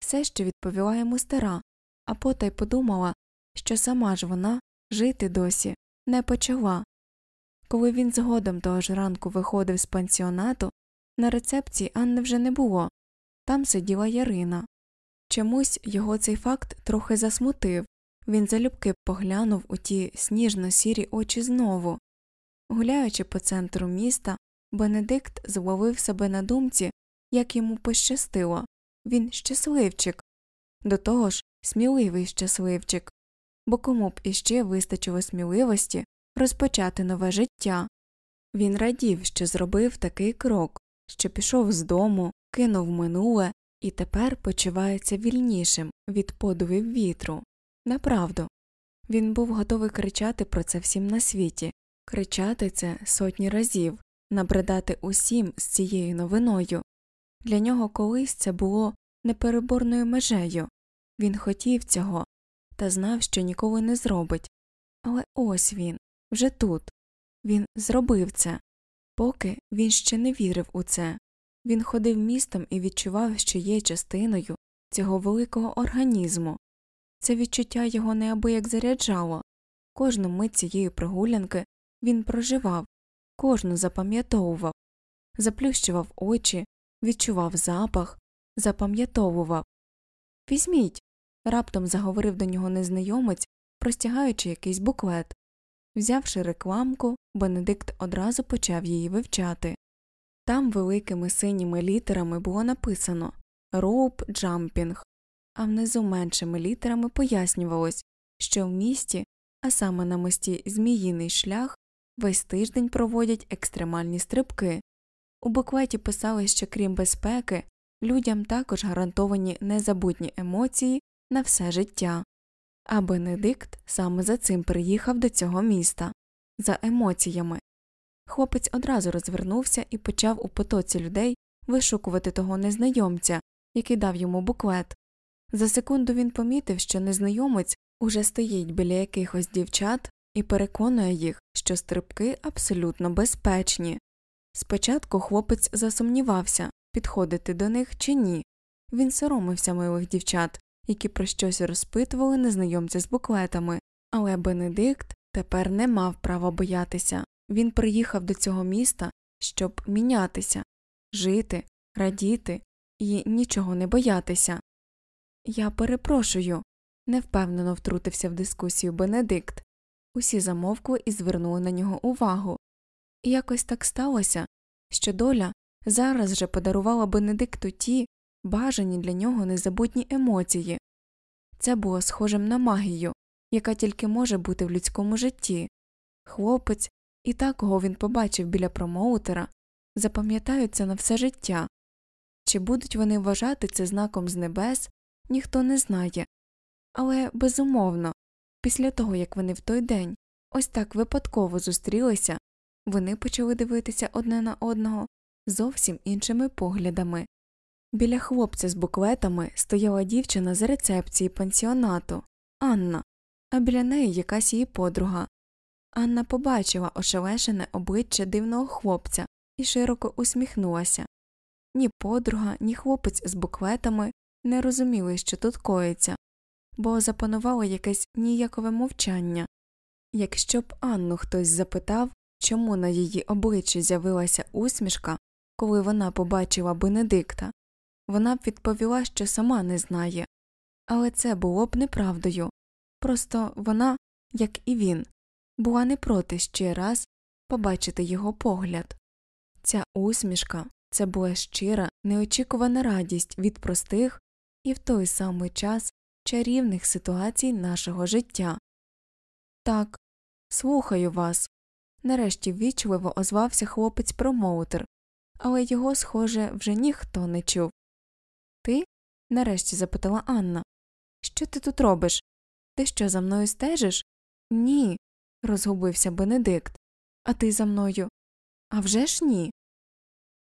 Все ще відповіла йому стара, а потай подумала, що сама ж вона жити досі не почала. Коли він згодом того ж ранку виходив з пансіонату, на рецепції Анни вже не було там сиділа Ярина. Чомусь його цей факт трохи засмутив він залюбки поглянув у ті сніжно сірі очі знову. Гуляючи по центру міста, Бенедикт зловив себе на думці, як йому пощастило він щасливчик, до того ж сміливий щасливчик, бо кому б іще вистачило сміливості розпочати нове життя. Він радів, що зробив такий крок, що пішов з дому, кинув минуле і тепер почувається вільнішим від подувів вітру. Направду, він був готовий кричати про це всім на світі, кричати це сотні разів, набридати усім з цією новиною. Для нього колись це було непереборною межею він хотів цього та знав, що ніколи не зробить. Але ось він, вже тут. Він зробив це. Поки він ще не вірив у це. Він ходив містом і відчував, що є частиною цього великого організму. Це відчуття його неабияк заряджало. Кожну мить цієї прогулянки він проживав, кожну запам'ятовував, заплющував очі, відчував запах, запам'ятовував. Візьміть. Раптом заговорив до нього незнайомець, простягаючи якийсь буклет. Взявши рекламку, Бенедикт одразу почав її вивчати. Там великими синіми літерами було написано Роуп джампінг, а внизу меншими літерами пояснювалось, що в місті, а саме на мості Зміїний шлях, весь тиждень проводять екстремальні стрибки. У буклеті писали, що крім безпеки, людям також гарантовані незабутні емоції на все життя. А Бенедикт саме за цим приїхав до цього міста за емоціями. Хлопець одразу розвернувся і почав у потоці людей вишукувати того незнайомця, який дав йому буклет. За секунду він помітив, що незнайомець уже стоїть біля якихось дівчат і переконує їх, що стрибки абсолютно безпечні. Спочатку хлопець засумнівався, підходити до них чи ні. Він соромився милих дівчат, які про щось розпитували незнайомця з буклетами, але Бенедикт тепер не мав права боятися він приїхав до цього міста, щоб мінятися, жити, радіти і нічого не боятися. Я перепрошую, невпевнено втрутився в дискусію Бенедикт. Усі замовкли і звернули на нього увагу. І якось так сталося, що доля зараз же подарувала Бенедикту ті бажані для нього незабутні емоції. Це було схожим на магію, яка тільки може бути в людському житті. Хлопець і та, кого він побачив біля промоутера, запам'ятаються на все життя. Чи будуть вони вважати це знаком з небес, ніхто не знає. Але, безумовно, після того як вони в той день ось так випадково зустрілися, вони почали дивитися одне на одного зовсім іншими поглядами. Біля хлопця з буклетами стояла дівчина з рецепції пансіонату Анна, а біля неї якась її подруга. Анна побачила ошелешене обличчя дивного хлопця і широко усміхнулася. Ні подруга, ні хлопець з буклетами не розуміли, що тут коїться, бо запанувало якесь ніякове мовчання. Якщо б Анну хтось запитав, чому на її обличчі з'явилася усмішка, коли вона побачила Бенедикта, вона б відповіла, що сама не знає, але це було б неправдою. Просто вона, як і він, була не проти ще раз побачити його погляд. Ця усмішка це була щира, неочікувана радість від простих і в той самий час чарівних ситуацій нашого життя. Так, слухаю вас. Нарешті ввічливо озвався хлопець промоутер, але його, схоже, вже ніхто не чув. Ти? нарешті запитала Анна. Що ти тут робиш? Ти що за мною стежиш? Ні, розгубився Бенедикт. А ти за мною? «А вже ж ні.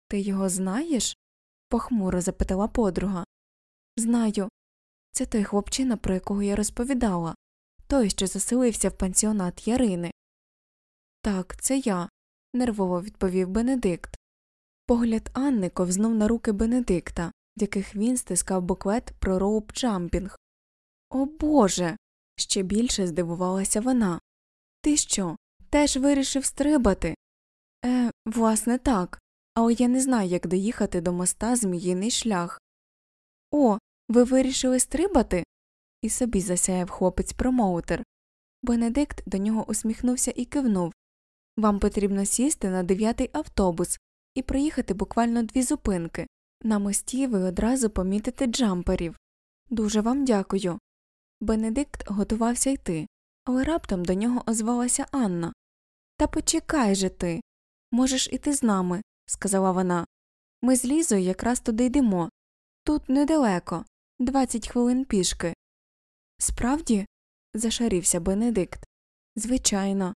Ти його знаєш? похмуро запитала подруга. Знаю. Це той хлопчина, про якого я розповідала, той, що заселився в пансіонат Ярини. Так, це я, нервово відповів Бенедикт. Погляд Анни ковзнув на руки Бенедикта, в яких він стискав буклет про роуп джампінг. О Боже. ще більше здивувалася вона. Ти що, теж вирішив стрибати? Е, власне, так, але я не знаю, як доїхати до моста Зміїний шлях. О, ви вирішили стрибати? І собі засяяв хлопець промоутер. Бенедикт до нього усміхнувся і кивнув Вам потрібно сісти на дев'ятий автобус і проїхати буквально дві зупинки. На мості ви одразу помітите джамперів. Дуже вам дякую. Бенедикт готувався йти, але раптом до нього озвалася Анна. Та почекай же ти. Можеш іти з нами, сказала вона. Ми з Лізою якраз туди йдемо. Тут недалеко, двадцять хвилин пішки. Справді? зашарівся Бенедикт. Звичайно.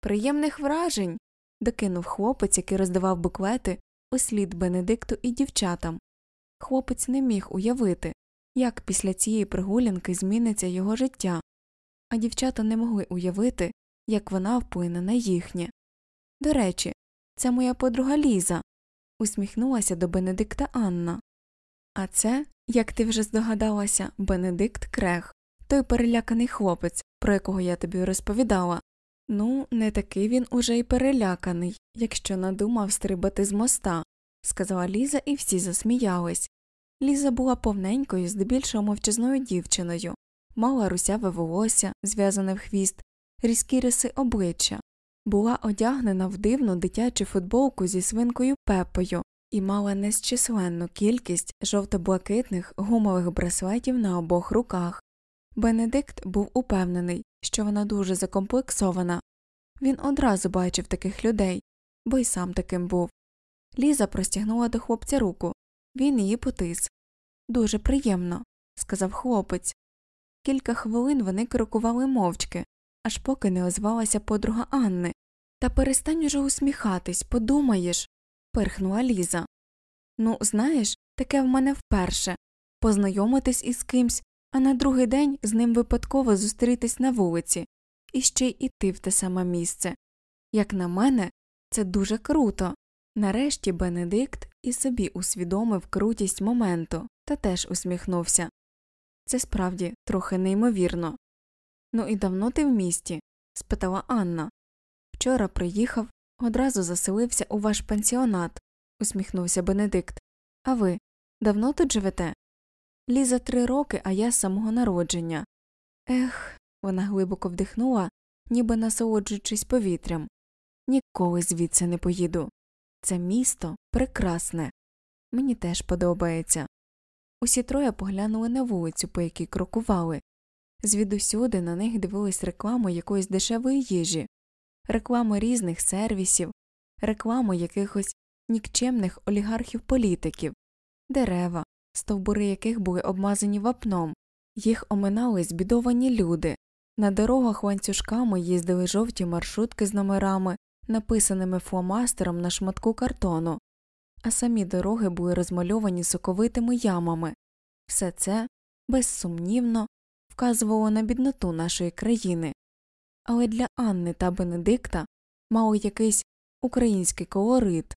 Приємних вражень. докинув хлопець, який роздавав буклети услід Бенедикту і дівчатам. Хлопець не міг уявити, як після цієї прогулянки зміниться його життя, а дівчата не могли уявити, як вона вплине на їхнє. До речі, це моя подруга Ліза, усміхнулася до Бенедикта Анна. А це, як ти вже здогадалася, Бенедикт Крег, той переляканий хлопець, про якого я тобі розповідала. Ну, не такий він уже й переляканий, якщо надумав стрибати з моста, сказала Ліза, і всі засміялись. Ліза була повненькою, здебільшого мовчазною дівчиною, мала русяве волосся, зв'язане в хвіст, різкі риси обличчя, була одягнена в дивну дитячу футболку зі свинкою пепою і мала незчисленну кількість жовто-блакитних гумових браслетів на обох руках. Бенедикт був упевнений, що вона дуже закомплексована. Він одразу бачив таких людей, бо й сам таким був. Ліза простягнула до хлопця руку. Він її потис. Дуже приємно, сказав хлопець. Кілька хвилин вони крокували мовчки, аж поки не озвалася подруга Анни. Та перестань уже усміхатись, подумаєш, пирхнула Ліза. Ну, знаєш, таке в мене вперше познайомитись із кимсь, а на другий день з ним випадково зустрітись на вулиці і ще й іти в те саме місце. Як на мене, це дуже круто. Нарешті Бенедикт і собі усвідомив крутість моменту та теж усміхнувся. Це справді трохи неймовірно. Ну і давно ти в місті? спитала Анна. Вчора приїхав, одразу заселився у ваш пансіонат, усміхнувся Бенедикт. А ви давно тут живете? Ліза три роки, а я з самого народження. Ех, вона глибоко вдихнула, ніби насолоджуючись повітрям. Ніколи звідси не поїду. Це місто прекрасне. Мені теж подобається. Усі троє поглянули на вулицю, по якій крокували. Звідусюди на них дивились рекламу якоїсь дешевої їжі, реклами різних сервісів, рекламу якихось нікчемних олігархів політиків, дерева, стовбури яких були обмазані вапном, їх оминали збідовані люди, на дорогах ланцюжками їздили жовті маршрутки з номерами, написаними фломастером на шматку картону, а самі дороги були розмальовані соковитими ямами. Все це, безсумнівно, вказувало на бідноту нашої країни. Але для Анни та Бенедикта мало якийсь український колорит.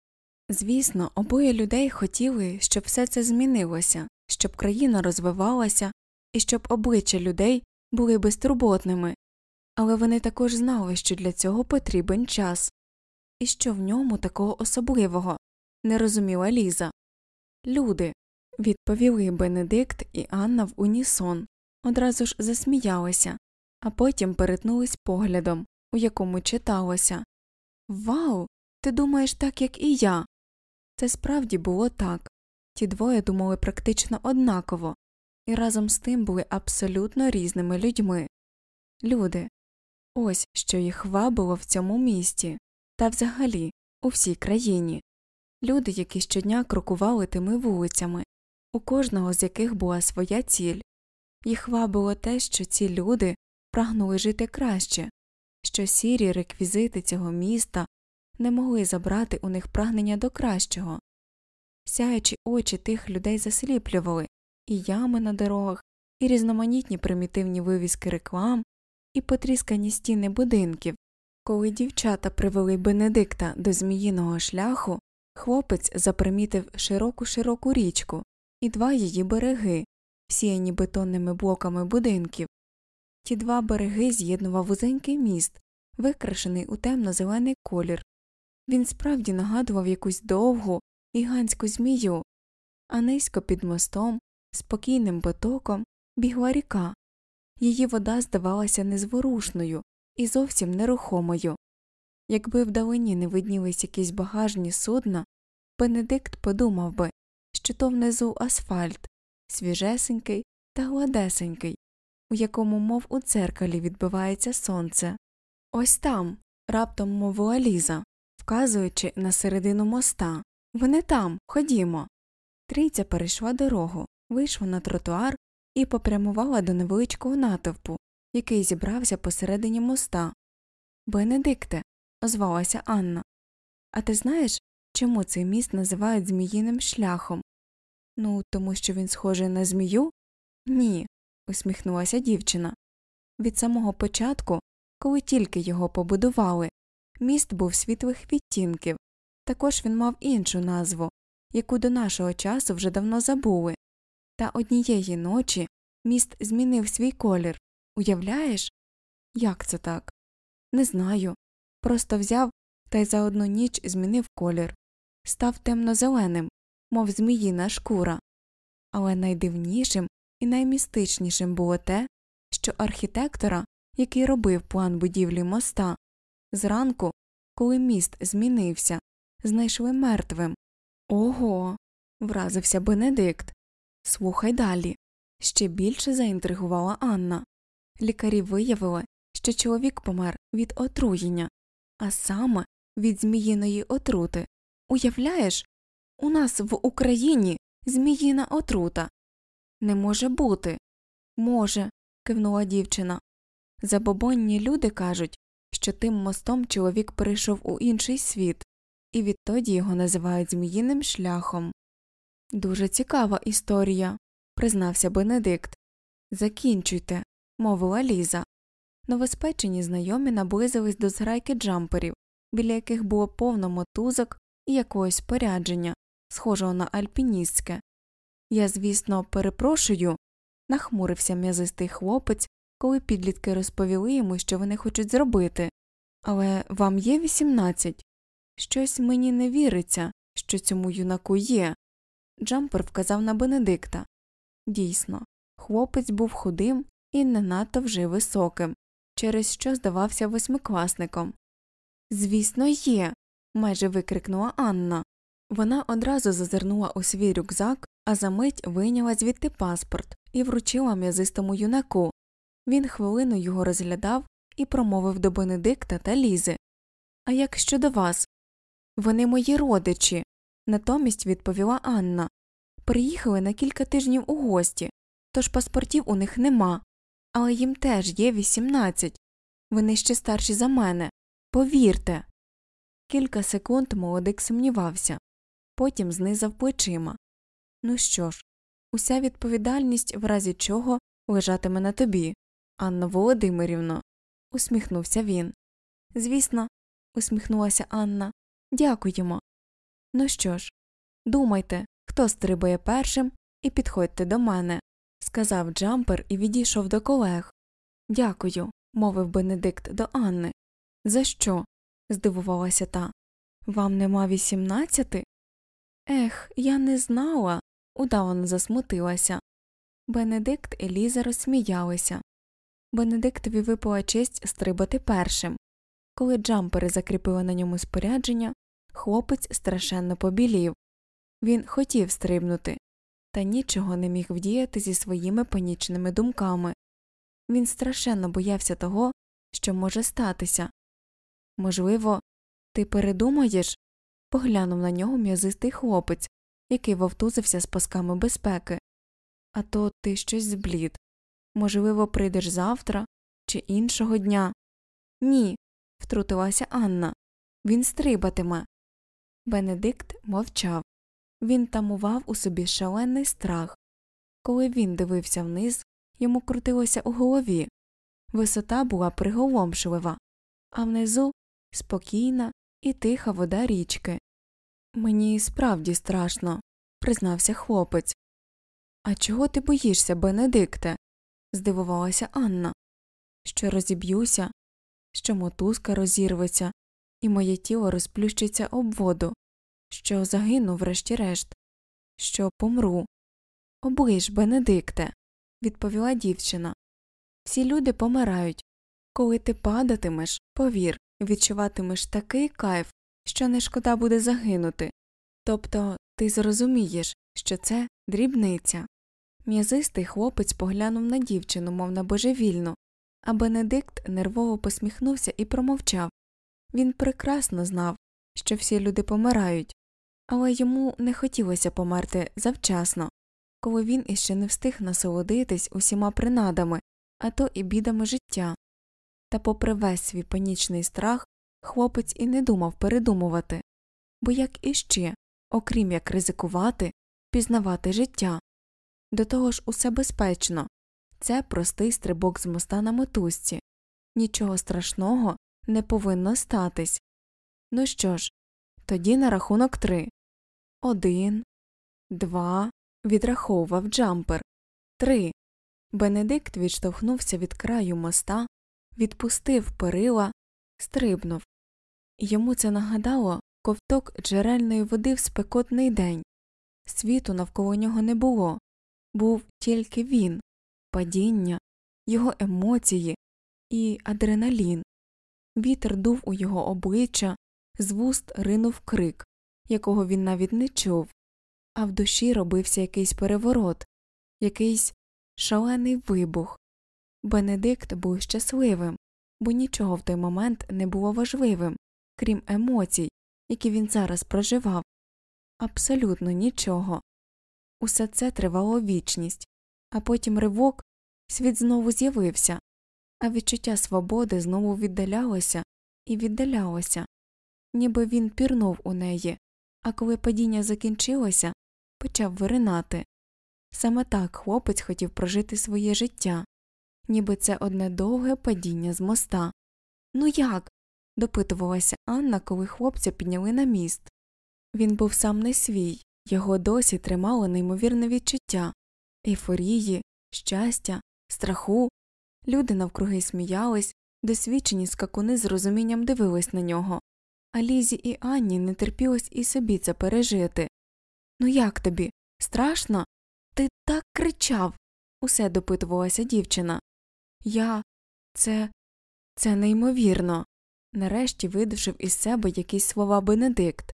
Звісно, обоє людей хотіли, щоб все це змінилося, щоб країна розвивалася і щоб обличчя людей були безтурботними, але вони також знали, що для цього потрібен час, і що в ньому такого особливого? Не розуміла Ліза. Люди, відповіли Бенедикт і Анна в унісон, одразу ж засміялися, а потім перетнулись поглядом, у якому читалося. Вау, ти думаєш так, як і я. Це справді було так. Ті двоє думали практично однаково, і разом з тим були абсолютно різними людьми. Люди ось що їх вабило в цьому місті, та взагалі у всій країні. Люди, які щодня крокували тими вулицями, у кожного з яких була своя ціль. Їх вабило те, що ці люди прагнули жити краще, що сірі реквізити цього міста не могли забрати у них прагнення до кращого. Сяючі очі тих людей засліплювали і ями на дорогах, і різноманітні примітивні вивіски реклам, і потріскані стіни будинків. Коли дівчата привели Бенедикта до зміїного шляху, хлопець запримітив широку широку річку і два її береги, всіяні бетонними блоками будинків. Ті два береги з'єднував вузенький міст, викрашений у темно зелений колір. Він справді нагадував якусь довгу гігантську змію, а низько під мостом, спокійним потоком, бігла ріка. Її вода здавалася незворушною і зовсім нерухомою. Якби вдалині не виднілись якісь багажні судна, Бенедикт подумав би, що то внизу асфальт, свіжесенький та гладесенький, у якому, мов у дзеркалі, відбивається сонце. Ось там, раптом мовила Ліза, вказуючи на середину моста. Вони там, ходімо. Трійця перейшла дорогу, вийшла на тротуар і попрямувала до невеличкого натовпу, який зібрався посередині моста. Бенедикте, озвалася Анна. А ти знаєш, чому цей міст називають зміїним шляхом? Ну, тому що він схожий на змію? Ні, усміхнулася дівчина. Від самого початку, коли тільки його побудували, міст був світлих відтінків, також він мав іншу назву, яку до нашого часу вже давно забули. Та однієї ночі міст змінив свій колір. Уявляєш? Як це так? Не знаю. Просто взяв та й за одну ніч змінив колір, став темно зеленим, мов зміїна шкура. Але найдивнішим і наймістичнішим було те, що архітектора, який робив план будівлі моста, зранку, коли міст змінився, знайшли мертвим. Ого. вразився Бенедикт. Слухай далі. Ще більше заінтригувала Анна. Лікарі виявили, що чоловік помер від отруєння, а саме від зміїної отрути. Уявляєш, у нас в Україні зміїна отрута. Не може бути. Може, кивнула дівчина. Забобонні люди кажуть, що тим мостом чоловік перейшов у інший світ, і відтоді його називають зміїним шляхом. Дуже цікава історія, признався Бенедикт. Закінчуйте, мовила Ліза. Новоспечені знайомі наблизились до зграйки джамперів, біля яких було повно мотузок і якогось спорядження, схожого на альпіністське. Я, звісно, перепрошую, нахмурився м'язистий хлопець, коли підлітки розповіли йому, що вони хочуть зробити. Але вам є вісімнадцять? Щось мені не віриться, що цьому юнаку є. Джампер вказав на Бенедикта. Дійсно, хлопець був худим і не надто вже високим, через що здавався восьмикласником. Звісно, є. майже викрикнула Анна. Вона одразу зазирнула у свій рюкзак, а за мить вийняла звідти паспорт і вручила м'язистому юнаку. Він хвилину його розглядав і промовив до Бенедикта та Лізи. А як щодо вас? Вони мої родичі, Натомість відповіла Анна. Приїхали на кілька тижнів у гості, тож паспортів у них нема, але їм теж є 18. Вони ще старші за мене. Повірте. Кілька секунд молодик сумнівався, потім знизав плечима. Ну що ж, уся відповідальність, в разі чого лежатиме на тобі, Анно Володимирівно, усміхнувся він. Звісно, усміхнулася Анна. Дякуємо. Ну що ж, думайте, хто стрибає першим, і підходьте до мене, сказав Джампер і відійшов до колег. Дякую, мовив Бенедикт до Анни. За що? здивувалася та. Вам нема вісімнадцяти? Ех, я не знала, удавано засмутилася. Бенедикт і Ліза розсміялися. Бенедиктові випала честь стрибати першим. Коли джампери закріпили на ньому спорядження, хлопець страшенно побілів. Він хотів стрибнути, та нічого не міг вдіяти зі своїми панічними думками. Він страшенно боявся того, що може статися. Можливо, ти передумаєш? поглянув на нього м'язистий хлопець, який вовтузився з пасками безпеки. А то ти щось зблід. Можливо, прийдеш завтра чи іншого дня. Ні, втрутилася Анна. Він стрибатиме. Бенедикт мовчав. Він тамував у собі шалений страх. Коли він дивився вниз, йому крутилося у голові. Висота була приголомшлива, а внизу спокійна і тиха вода річки. Мені справді страшно, признався хлопець. А чого ти боїшся, Бенедикте? Здивувалася Анна. Що розіб'юся, що мотузка розірветься, і моє тіло розплющиться об воду, що загину врешті-решт, що помру. Оближ, Бенедикте, відповіла дівчина. Всі люди помирають. Коли ти падатимеш, повір, відчуватимеш такий кайф, що не шкода буде загинути. Тобто ти зрозумієш, що це дрібниця. М'язистий хлопець поглянув на дівчину, мов на божевільну, а Бенедикт нервово посміхнувся і промовчав. Він прекрасно знав, що всі люди помирають, але йому не хотілося померти завчасно, коли він іще не встиг насолодитись усіма принадами, а то і бідами життя. Та, попри весь свій панічний страх, хлопець і не думав передумувати, бо як іще, окрім як ризикувати, пізнавати життя. До того ж усе безпечно це простий стрибок з моста на мотузці, нічого страшного не повинно статись. Ну що ж, тоді на рахунок три один, два. Відраховував джампер. Три. Бенедикт відштовхнувся від краю моста, відпустив перила, стрибнув. Йому це нагадало ковток джерельної води в спекотний день. Світу навколо нього не було, був тільки він, падіння, його емоції і адреналін. Вітер дув у його обличчя, з вуст ринув крик, якого він навіть не чув, а в душі робився якийсь переворот, якийсь шалений вибух. Бенедикт був щасливим, бо нічого в той момент не було важливим, крім емоцій, які він зараз проживав. Абсолютно нічого. Усе це тривало вічність, а потім ривок світ знову з'явився, а відчуття свободи знову віддалялося і віддалялося, ніби він пірнув у неї, а коли падіння закінчилося, почав виринати. Саме так хлопець хотів прожити своє життя, ніби це одне довге падіння з моста. Ну як? допитувалася Анна, коли хлопця підняли на міст. Він був сам не свій, його досі тримало неймовірне відчуття ейфорії, щастя, страху. Люди навкруги сміялись, досвідчені скакуни з розумінням дивились на нього, а Лізі і Анні не терпілось і собі це пережити. Ну як тобі? Страшно? Ти так кричав. усе допитувалася дівчина. Я. Це. це неймовірно. Нарешті видушив із себе якісь слова Бенедикт.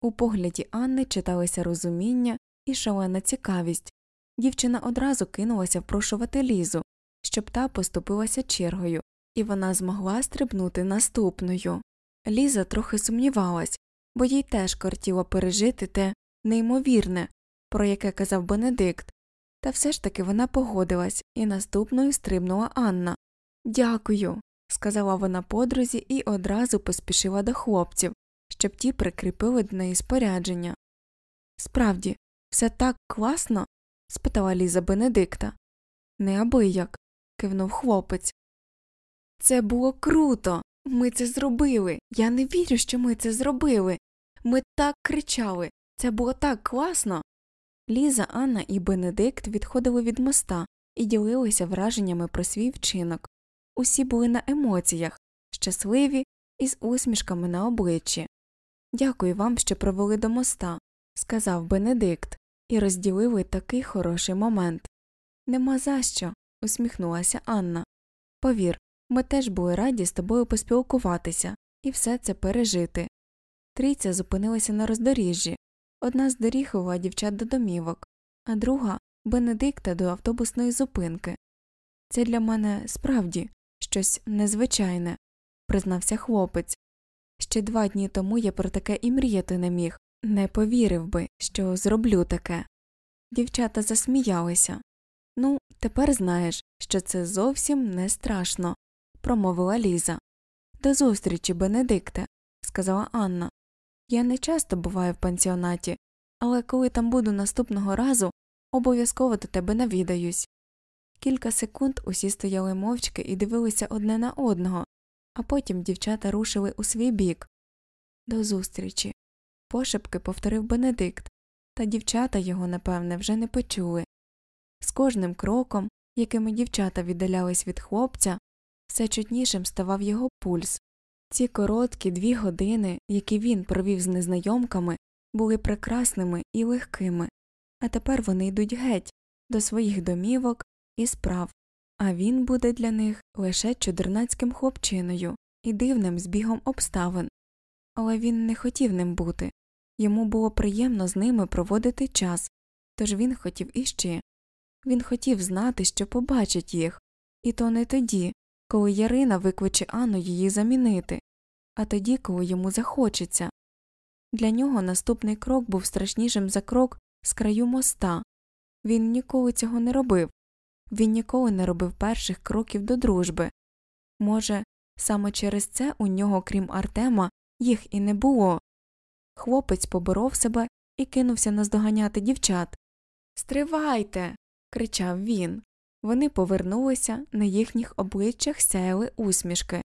У погляді Анни читалися розуміння і шалена цікавість. Дівчина одразу кинулася впрошувати лізу, щоб та поступилася чергою, і вона змогла стрибнути наступною. Ліза трохи сумнівалась, бо їй теж кортіло пережити те неймовірне, про яке казав Бенедикт, та все ж таки вона погодилась і наступною стрибнула Анна. Дякую, сказала вона подрузі і одразу поспішила до хлопців, щоб ті прикріпили до неї спорядження. Справді, все так класно? спитала Ліза Бенедикта. Неабияк, кивнув хлопець. Це було круто. Ми це зробили. Я не вірю, що ми це зробили. Ми так кричали. Це було так класно. Ліза, Анна і Бенедикт відходили від моста і ділилися враженнями про свій вчинок. Усі були на емоціях, щасливі і з усмішками на обличчі. Дякую вам, що провели до моста, сказав Бенедикт, і розділили такий хороший момент. Нема за що, усміхнулася Анна. Повір, ми теж були раді з тобою поспілкуватися і все це пережити. Трійця зупинилася на роздоріжжі. Одна з доріг вела дівчат до домівок, а друга Бенедикта до автобусної зупинки. Це для мене справді щось незвичайне, признався хлопець. Ще два дні тому я про таке і мріяти не міг, не повірив би, що зроблю таке. Дівчата засміялися. Ну, тепер знаєш, що це зовсім не страшно, промовила Ліза. До зустрічі, Бенедикте, сказала Анна. Я не часто буваю в пансіонаті, але коли там буду наступного разу, обов'язково до тебе навідаюсь. Кілька секунд усі стояли мовчки і дивилися одне на одного, а потім дівчата рушили у свій бік. До зустрічі. Пошепки повторив Бенедикт, та дівчата його, напевне, вже не почули. З кожним кроком, якими дівчата віддалялись від хлопця, все чутнішим ставав його пульс. Ці короткі дві години, які він провів з незнайомками, були прекрасними і легкими, а тепер вони йдуть геть до своїх домівок і справ, а він буде для них лише чудернацьким хлопчиною і дивним збігом обставин. Але він не хотів ним бути йому було приємно з ними проводити час, тож він хотів іще. Він хотів знати, що побачить їх, і то не тоді, коли Ярина викличе Анну її замінити, а тоді, коли йому захочеться. Для нього наступний крок був страшнішим за крок з краю моста. Він ніколи цього не робив, він ніколи не робив перших кроків до дружби. Може, саме через це у нього, крім Артема, їх і не було. Хлопець поборов себе і кинувся наздоганяти дівчат. Стривайте. кричав він. Вони повернулися, на їхніх обличчях сяяли усмішки.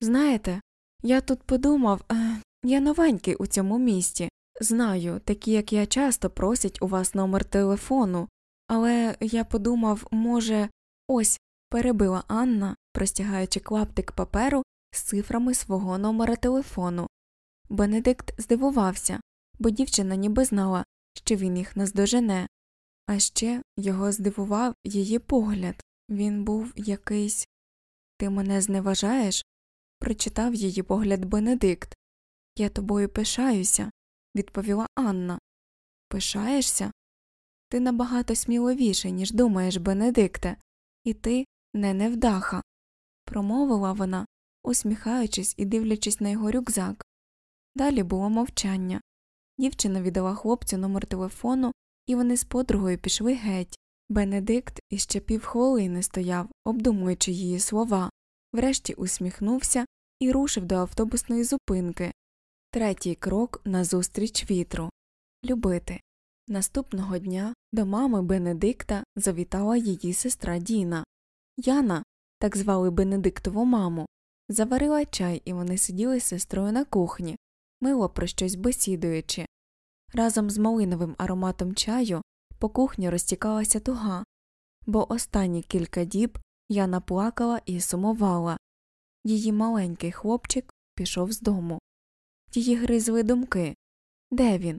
Знаєте, я тут подумав, е, я новенький у цьому місті. Знаю, такі, як я часто просять у вас номер телефону, але я подумав, може, ось перебила Анна, простягаючи клаптик паперу з цифрами свого номера телефону. Бенедикт здивувався, бо дівчина ніби знала, що він їх наздожене. А ще його здивував її погляд він був якийсь Ти мене зневажаєш? прочитав її погляд Бенедикт. Я тобою пишаюся, відповіла Анна. Пишаєшся? Ти набагато сміловіший, ніж думаєш, Бенедикте, і ти не невдаха, промовила вона, усміхаючись і дивлячись на його рюкзак. Далі було мовчання. Дівчина віддала хлопцю номер телефону, і вони з подругою пішли геть. Бенедикт іще півхвилини стояв, обдумуючи її слова, врешті усміхнувся і рушив до автобусної зупинки. Третій крок назустріч вітру любити. Наступного дня до мами Бенедикта завітала її сестра Діна. Яна, так звали Бенедиктову маму, заварила чай, і вони сиділи з сестрою на кухні, мило про щось бесідуючи. Разом з малиновим ароматом чаю по кухні розтікалася туга, бо останні кілька діб Яна плакала і сумувала. Її маленький хлопчик пішов з дому. Її гризли думки де він?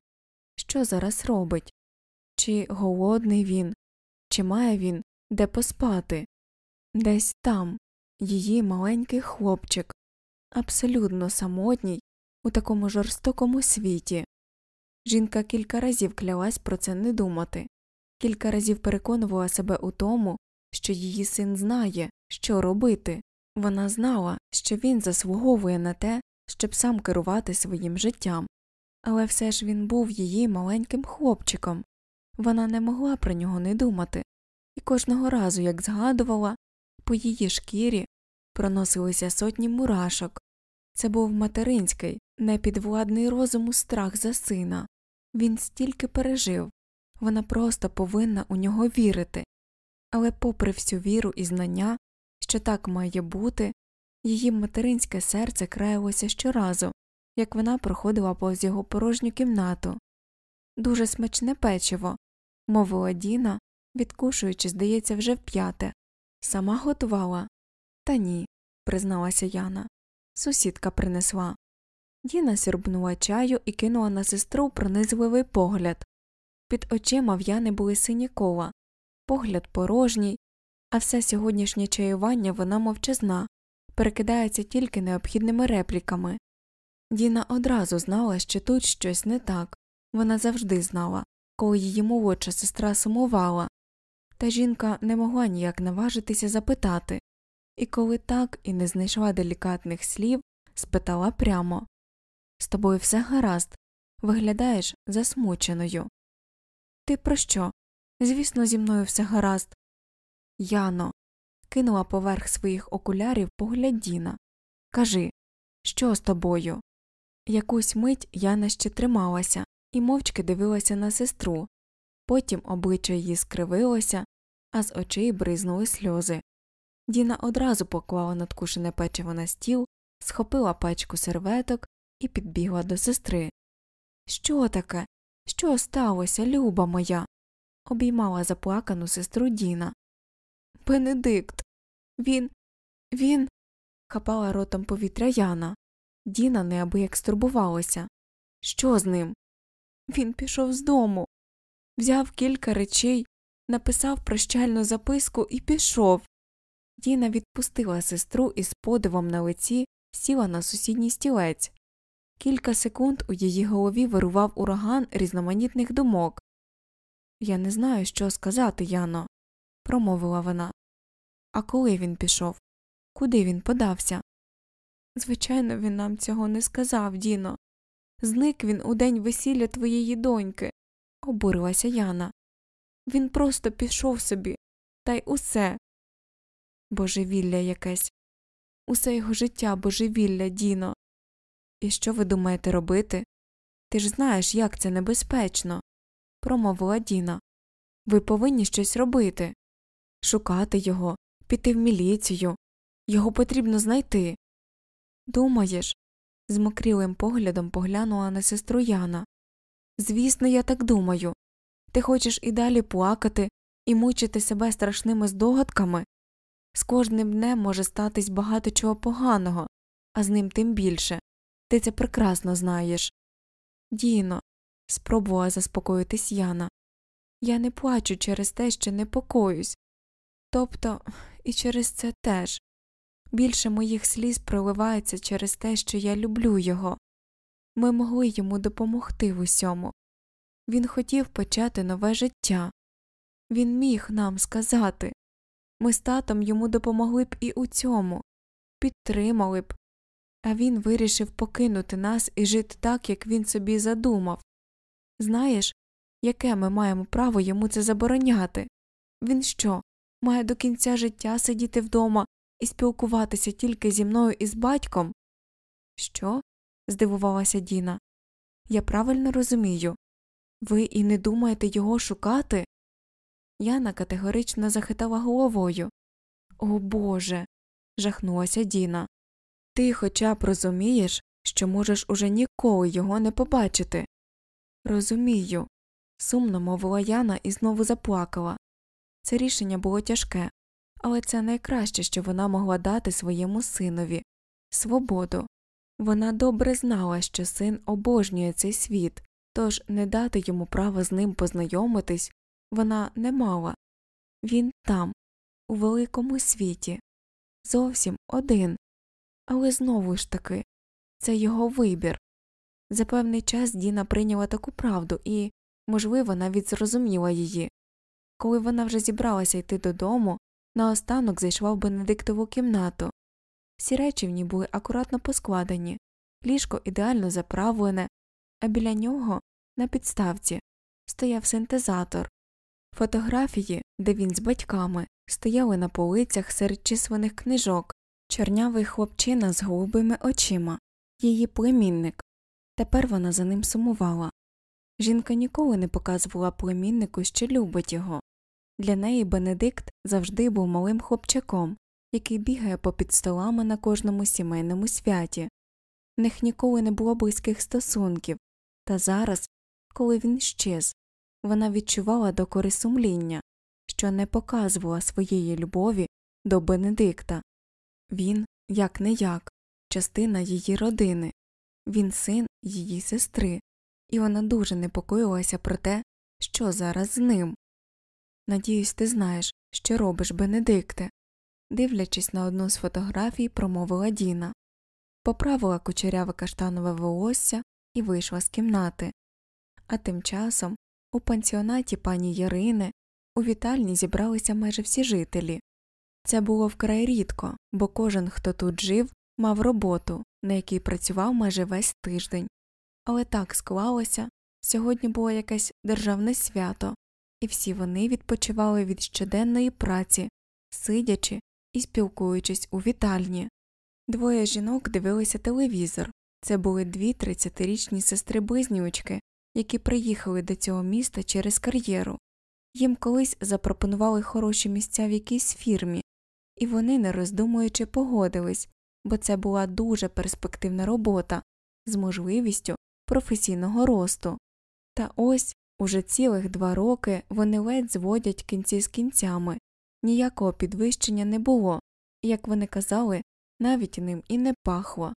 Що зараз робить? Чи голодний він, чи має він де поспати? Десь там її маленький хлопчик, абсолютно самотній у такому жорстокому світі. Жінка кілька разів клялась про це не думати, кілька разів переконувала себе у тому, що її син знає, що робити. Вона знала, що він заслуговує на те, щоб сам керувати своїм життям, але все ж він був її маленьким хлопчиком. Вона не могла про нього не думати, і кожного разу, як згадувала, по її шкірі проносилися сотні мурашок. Це був материнський, непідвладний розуму страх за сина. Він стільки пережив, вона просто повинна у нього вірити. Але, попри всю віру і знання, що так має бути, її материнське серце краялося щоразу, як вона проходила повз його порожню кімнату. Дуже смачне печиво, мовила Діна, відкушуючи, здається, вже вп'яте. Сама готувала? Та ні, призналася Яна. Сусідка принесла. Діна сірбнула чаю і кинула на сестру пронизливий погляд. Під очима в Яни були сині кола, погляд порожній, а все сьогоднішнє чаювання вона мовчазна, перекидається тільки необхідними репліками. Діна одразу знала, що тут щось не так, вона завжди знала, коли її молодша сестра сумувала, та жінка не могла ніяк наважитися запитати, і коли так і не знайшла делікатних слів, спитала прямо З тобою все гаразд, виглядаєш засмученою. Ти про що? Звісно, зі мною все гаразд. Яно, кинула поверх своїх окулярів погляд Діна. Кажи, що з тобою? Якусь мить Яна ще трималася і мовчки дивилася на сестру, потім обличчя її скривилося, а з очей бризнули сльози. Діна одразу поклала надкушене печиво на стіл, схопила пачку серветок і підбігла до сестри. Що таке? Що сталося, люба моя? обіймала заплакану сестру Діна. Бенедикт. Він. Він. хапала ротом повітря Яна. Діна неабияк стурбувалася. Що з ним? Він пішов з дому, взяв кілька речей, написав прощальну записку і пішов. Діна відпустила сестру і з подивом на лиці сіла на сусідній стілець. Кілька секунд у її голові вирував ураган різноманітних думок. Я не знаю, що сказати, Яно, промовила вона. А коли він пішов? Куди він подався? Звичайно, він нам цього не сказав, Діно. Зник він у день весілля твоєї доньки, обурилася Яна. Він просто пішов собі, та й усе. Божевілля якесь. Усе його життя божевілля, Діно. І що ви думаєте робити? Ти ж знаєш, як це небезпечно, промовила Діна. Ви повинні щось робити шукати його, піти в міліцію. Його потрібно знайти. Думаєш? з мокрілим поглядом поглянула на сестру Яна. Звісно, я так думаю. Ти хочеш і далі плакати і мучити себе страшними здогадками? З кожним днем може статись багато чого поганого, а з ним тим більше. Ти це прекрасно знаєш. Діно, спробувала заспокоїтись Яна. Я не плачу через те, що непокоюсь. Тобто і через це теж. Більше моїх сліз проливається через те, що я люблю його. Ми могли йому допомогти в усьому. Він хотів почати нове життя. Він міг нам сказати ми з татом йому допомогли б і у цьому, підтримали б, а він вирішив покинути нас і жити так, як він собі задумав. Знаєш, яке ми маємо право йому це забороняти? Він що, має до кінця життя сидіти вдома і спілкуватися тільки зі мною і з батьком? Що? здивувалася Діна. Я правильно розумію. Ви і не думаєте його шукати? Яна категорично захитала головою. О Боже. жахнулася Діна. Ти хоча б розумієш, що можеш уже ніколи його не побачити. Розумію, сумно мовила Яна і знову заплакала. Це рішення було тяжке, але це найкраще, що вона могла дати своєму синові свободу. Вона добре знала, що син обожнює цей світ, тож не дати йому права з ним познайомитись вона не мала. Він там, у великому світі, зовсім один, але знову ж таки це його вибір. За певний час Діна прийняла таку правду і, можливо, навіть зрозуміла її. Коли вона вже зібралася йти додому, наостанок зайшла в Бенедиктову кімнату. Всі речі в ній були акуратно поскладені, ліжко ідеально заправлене, а біля нього, на підставці, стояв синтезатор. Фотографії, де він з батьками, стояли на полицях серед численних книжок, чорнявий хлопчина з голубими очима, її племінник. Тепер вона за ним сумувала. Жінка ніколи не показувала племіннику, що любить його. Для неї Бенедикт завжди був малим хлопчаком, який бігає попід столами на кожному сімейному святі. В них ніколи не було близьких стосунків, та зараз, коли він щез, вона відчувала докори сумління, що не показувала своєї любові до Бенедикта. Він, як не як, частина її родини, він син її сестри, і вона дуже непокоїлася про те, що зараз з ним. Надіюсь, ти знаєш, що робиш, Бенедикте, дивлячись на одну з фотографій, промовила Діна, поправила кучеряве каштанове волосся і вийшла з кімнати. А тим часом у пансіонаті пані Ярини у вітальні зібралися майже всі жителі. Це було вкрай рідко, бо кожен, хто тут жив, мав роботу, на якій працював майже весь тиждень. Але так склалося сьогодні було якесь державне свято, і всі вони відпочивали від щоденної праці, сидячи і спілкуючись у вітальні. Двоє жінок дивилися телевізор це були дві тридцятирічні сестри близнючки, які приїхали до цього міста через кар'єру. Їм колись запропонували хороші місця в якійсь фірмі, і вони, не роздумуючи, погодились, бо це була дуже перспективна робота з можливістю професійного росту. Та ось уже цілих два роки вони ледь зводять кінці з кінцями, ніякого підвищення не було, і, як вони казали, навіть ним і не пахло.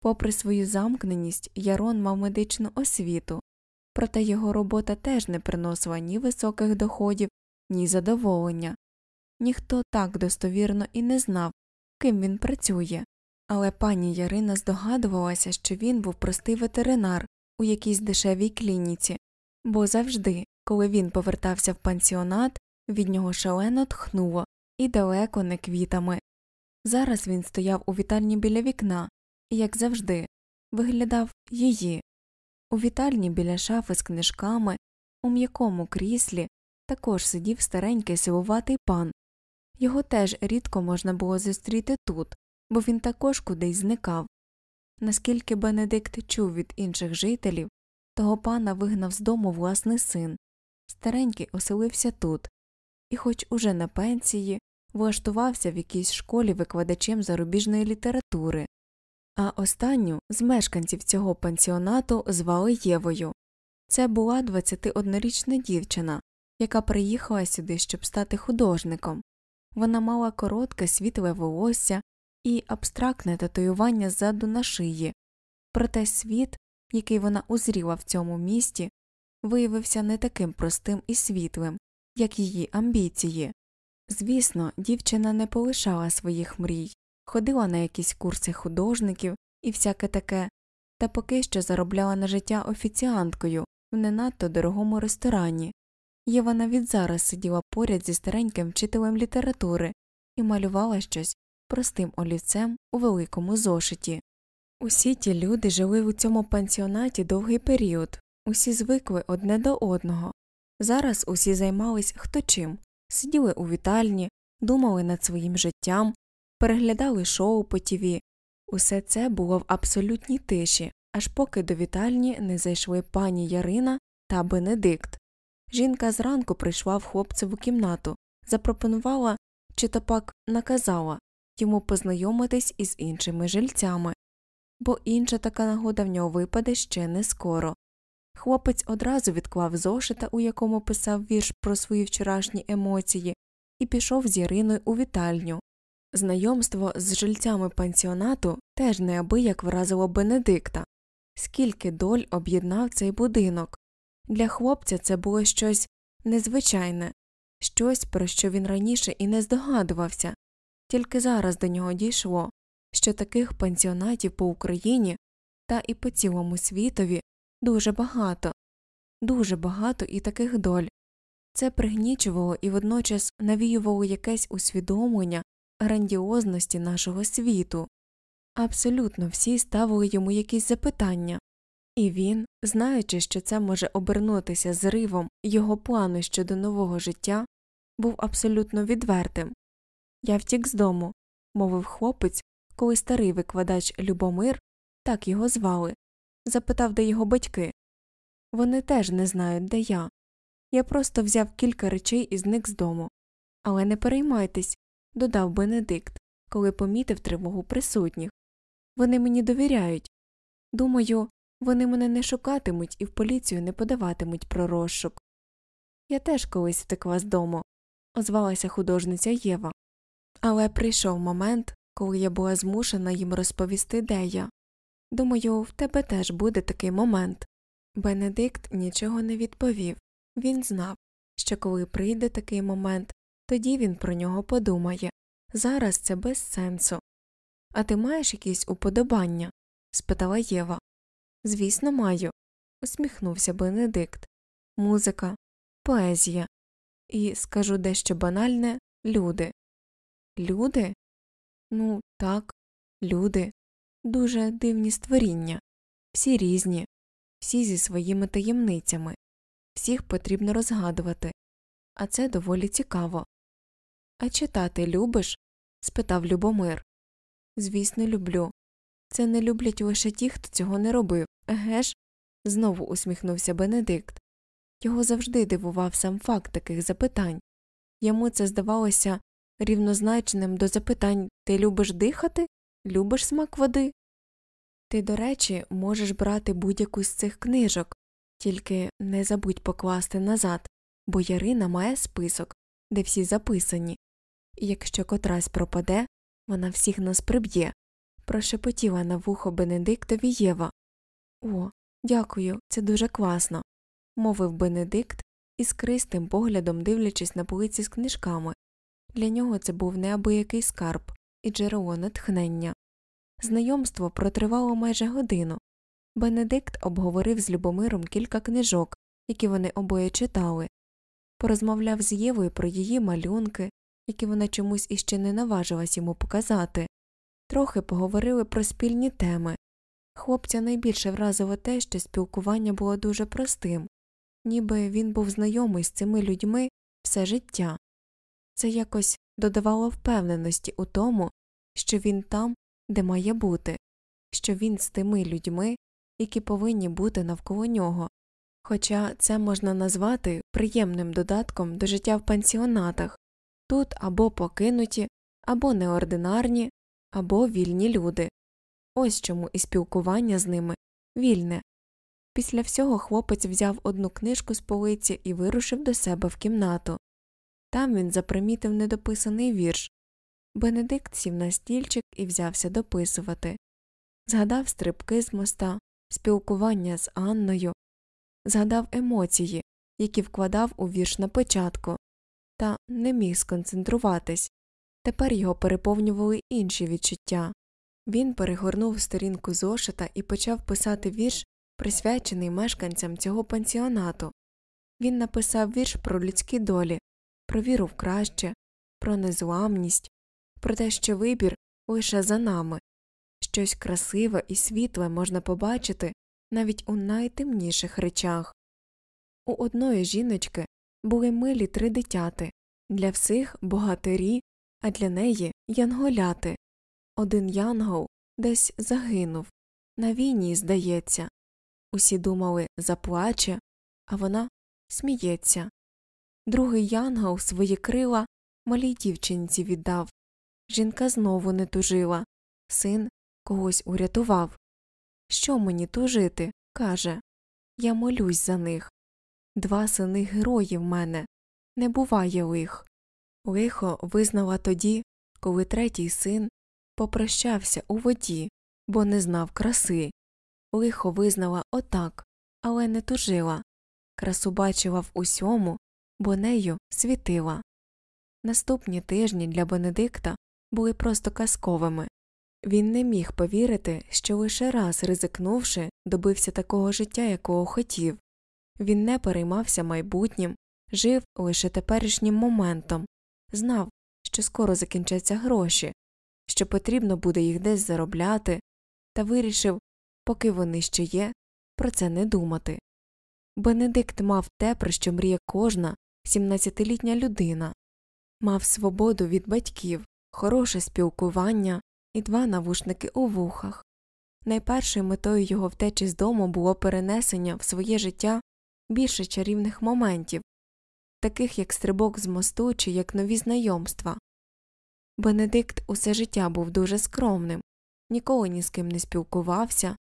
Попри свою замкненість, Ярон мав медичну освіту, проте його робота теж не приносила ні високих доходів, ні задоволення. Ніхто так достовірно і не знав, ким він працює, але пані Ярина здогадувалася, що він був простий ветеринар у якійсь дешевій клініці, бо завжди, коли він повертався в пансіонат, від нього шалено тхнуло і далеко не квітами. Зараз він стояв у вітальні біля вікна і, як завжди, виглядав її. У вітальні біля шафи з книжками, у м'якому кріслі, також сидів старенький силуватий пан. Його теж рідко можна було зустріти тут, бо він також кудись зникав. Наскільки Бенедикт чув від інших жителів, того пана вигнав з дому власний син. Старенький оселився тут, і, хоч уже на пенсії, влаштувався в якійсь школі викладачем зарубіжної літератури, а останню з мешканців цього пансіонату звали Євою. Це була 21-річна дівчина, яка приїхала сюди, щоб стати художником. Вона мала коротке світле волосся і абстрактне татуювання ззаду на шиї, проте світ, який вона узріла в цьому місті, виявився не таким простим і світлим, як її амбіції. Звісно, дівчина не полишала своїх мрій, ходила на якісь курси художників і всяке таке, та поки що заробляла на життя офіціанткою в не надто дорогому ресторані. Єва навіть зараз сиділа поряд зі стареньким вчителем літератури і малювала щось простим олівцем у великому зошиті. Усі ті люди жили у цьому пансіонаті довгий період, усі звикли одне до одного. Зараз усі займались хто чим, сиділи у вітальні, думали над своїм життям, переглядали шоу по тіві. Усе це було в абсолютній тиші, аж поки до вітальні не зайшли пані Ярина та Бенедикт. Жінка зранку прийшла в хлопцеву кімнату, запропонувала чи то пак наказала йому познайомитись із іншими жильцями, бо інша така нагода в нього випаде ще не скоро. Хлопець одразу відклав зошита, у якому писав вірш про свої вчорашні емоції, і пішов з Яриною у вітальню. Знайомство з жильцями пансіонату теж неабияк вразило Бенедикта, скільки доль об'єднав цей будинок. Для хлопця це було щось незвичайне, щось, про що він раніше і не здогадувався, тільки зараз до нього дійшло, що таких пансіонатів по Україні та і по цілому світові дуже багато, дуже багато і таких доль. Це пригнічувало і водночас навіювало якесь усвідомлення грандіозності нашого світу. Абсолютно всі ставили йому якісь запитання, і він, знаючи, що це може обернутися зривом його плану щодо нового життя, був абсолютно відвертим. Я втік з дому, мовив хлопець, коли старий викладач Любомир, так його звали, запитав, де його батьки. Вони теж не знають, де я. Я просто взяв кілька речей і зник з дому. Але не переймайтесь, додав Бенедикт, коли помітив тривогу присутніх. Вони мені довіряють. Думаю, вони мене не шукатимуть і в поліцію не подаватимуть про розшук. Я теж колись втекла з дому, озвалася художниця Єва. Але прийшов момент, коли я була змушена їм розповісти, де я. Думаю, в тебе теж буде такий момент. Бенедикт нічого не відповів. Він знав, що коли прийде такий момент, тоді він про нього подумає. Зараз це без сенсу. А ти маєш якісь уподобання? спитала Єва. Звісно, маю, усміхнувся Бенедикт. Музика, поезія. І скажу дещо банальне люди. Люди? Ну, так, люди. Дуже дивні створіння. Всі різні, всі зі своїми таємницями. Всіх потрібно розгадувати. А це доволі цікаво. А читати любиш? спитав Любомир. Звісно, люблю. Це не люблять лише ті, хто цього не робив, еге ж? знову усміхнувся Бенедикт. Його завжди дивував сам факт таких запитань. Йому це здавалося рівнозначним до запитань Ти любиш дихати? Любиш смак води? Ти, до речі, можеш брати будь-яку з цих книжок, тільки не забудь покласти назад, бо Ярина має список, де всі записані, і якщо котрась пропаде, вона всіх нас приб'є, прошепотіла на вухо Бенедиктові Єва. О, дякую, це дуже класно, мовив Бенедикт із кристим поглядом дивлячись на полиці з книжками. Для нього це був неабиякий скарб і джерело натхнення. Знайомство протривало майже годину. Бенедикт обговорив з Любомиром кілька книжок, які вони обоє читали, порозмовляв з Євою про її малюнки, які вона чомусь іще не наважилась йому показати, трохи поговорили про спільні теми. Хлопця найбільше вразило те, що спілкування було дуже простим, ніби він був знайомий з цими людьми все життя. Це якось додавало впевненості у тому, що він там, де має бути, що він з тими людьми, які повинні бути навколо нього. Хоча це можна назвати приємним додатком до життя в пансіонатах тут або покинуті, або неординарні, або вільні люди. Ось чому і спілкування з ними вільне. Після всього хлопець взяв одну книжку з полиці і вирушив до себе в кімнату. Там він запримітив недописаний вірш. Бенедикт сів на стільчик і взявся дописувати. Згадав стрибки з моста, спілкування з Анною, згадав емоції, які вкладав у вірш на початку, та не міг сконцентруватись. Тепер його переповнювали інші відчуття. Він перегорнув сторінку зошита і почав писати вірш, присвячений мешканцям цього пансіонату. Він написав вірш про людські долі, про віру в краще, про незламність, про те, що вибір лише за нами, щось красиве і світле можна побачити навіть у найтемніших речах. У одної жіночки були милі три дитяти, для всіх богатирі, а для неї янголяти. Один янгол десь загинув. На війні, здається. Усі думали заплаче, а вона сміється. Другий янгол свої крила малій дівчинці віддав. Жінка знову не тужила, син когось урятував. Що мені тужити? каже. Я молюсь за них. Два сини герої в мене. Не буває лих. Лихо визнала тоді, коли третій син попрощався у воді, бо не знав краси. Лихо визнала отак, але не тужила. Красу бачила в усьому, бо нею світила. Наступні тижні для Бенедикта були просто казковими. Він не міг повірити, що лише раз ризикнувши, добився такого життя, якого хотів. Він не переймався майбутнім, жив лише теперішнім моментом, знав, що скоро закінчаться гроші, що потрібно буде їх десь заробляти, та вирішив, поки вони ще є, про це не думати. Бенедикт мав те, про що мріє кожна 17-літня людина, мав свободу від батьків, хороше спілкування і два навушники у вухах. Найпершою метою його втечі з дому було перенесення в своє життя більше чарівних моментів, таких як стрибок з мосту чи як нові знайомства. Бенедикт усе життя був дуже скромним, ніколи ні з ким не спілкувався,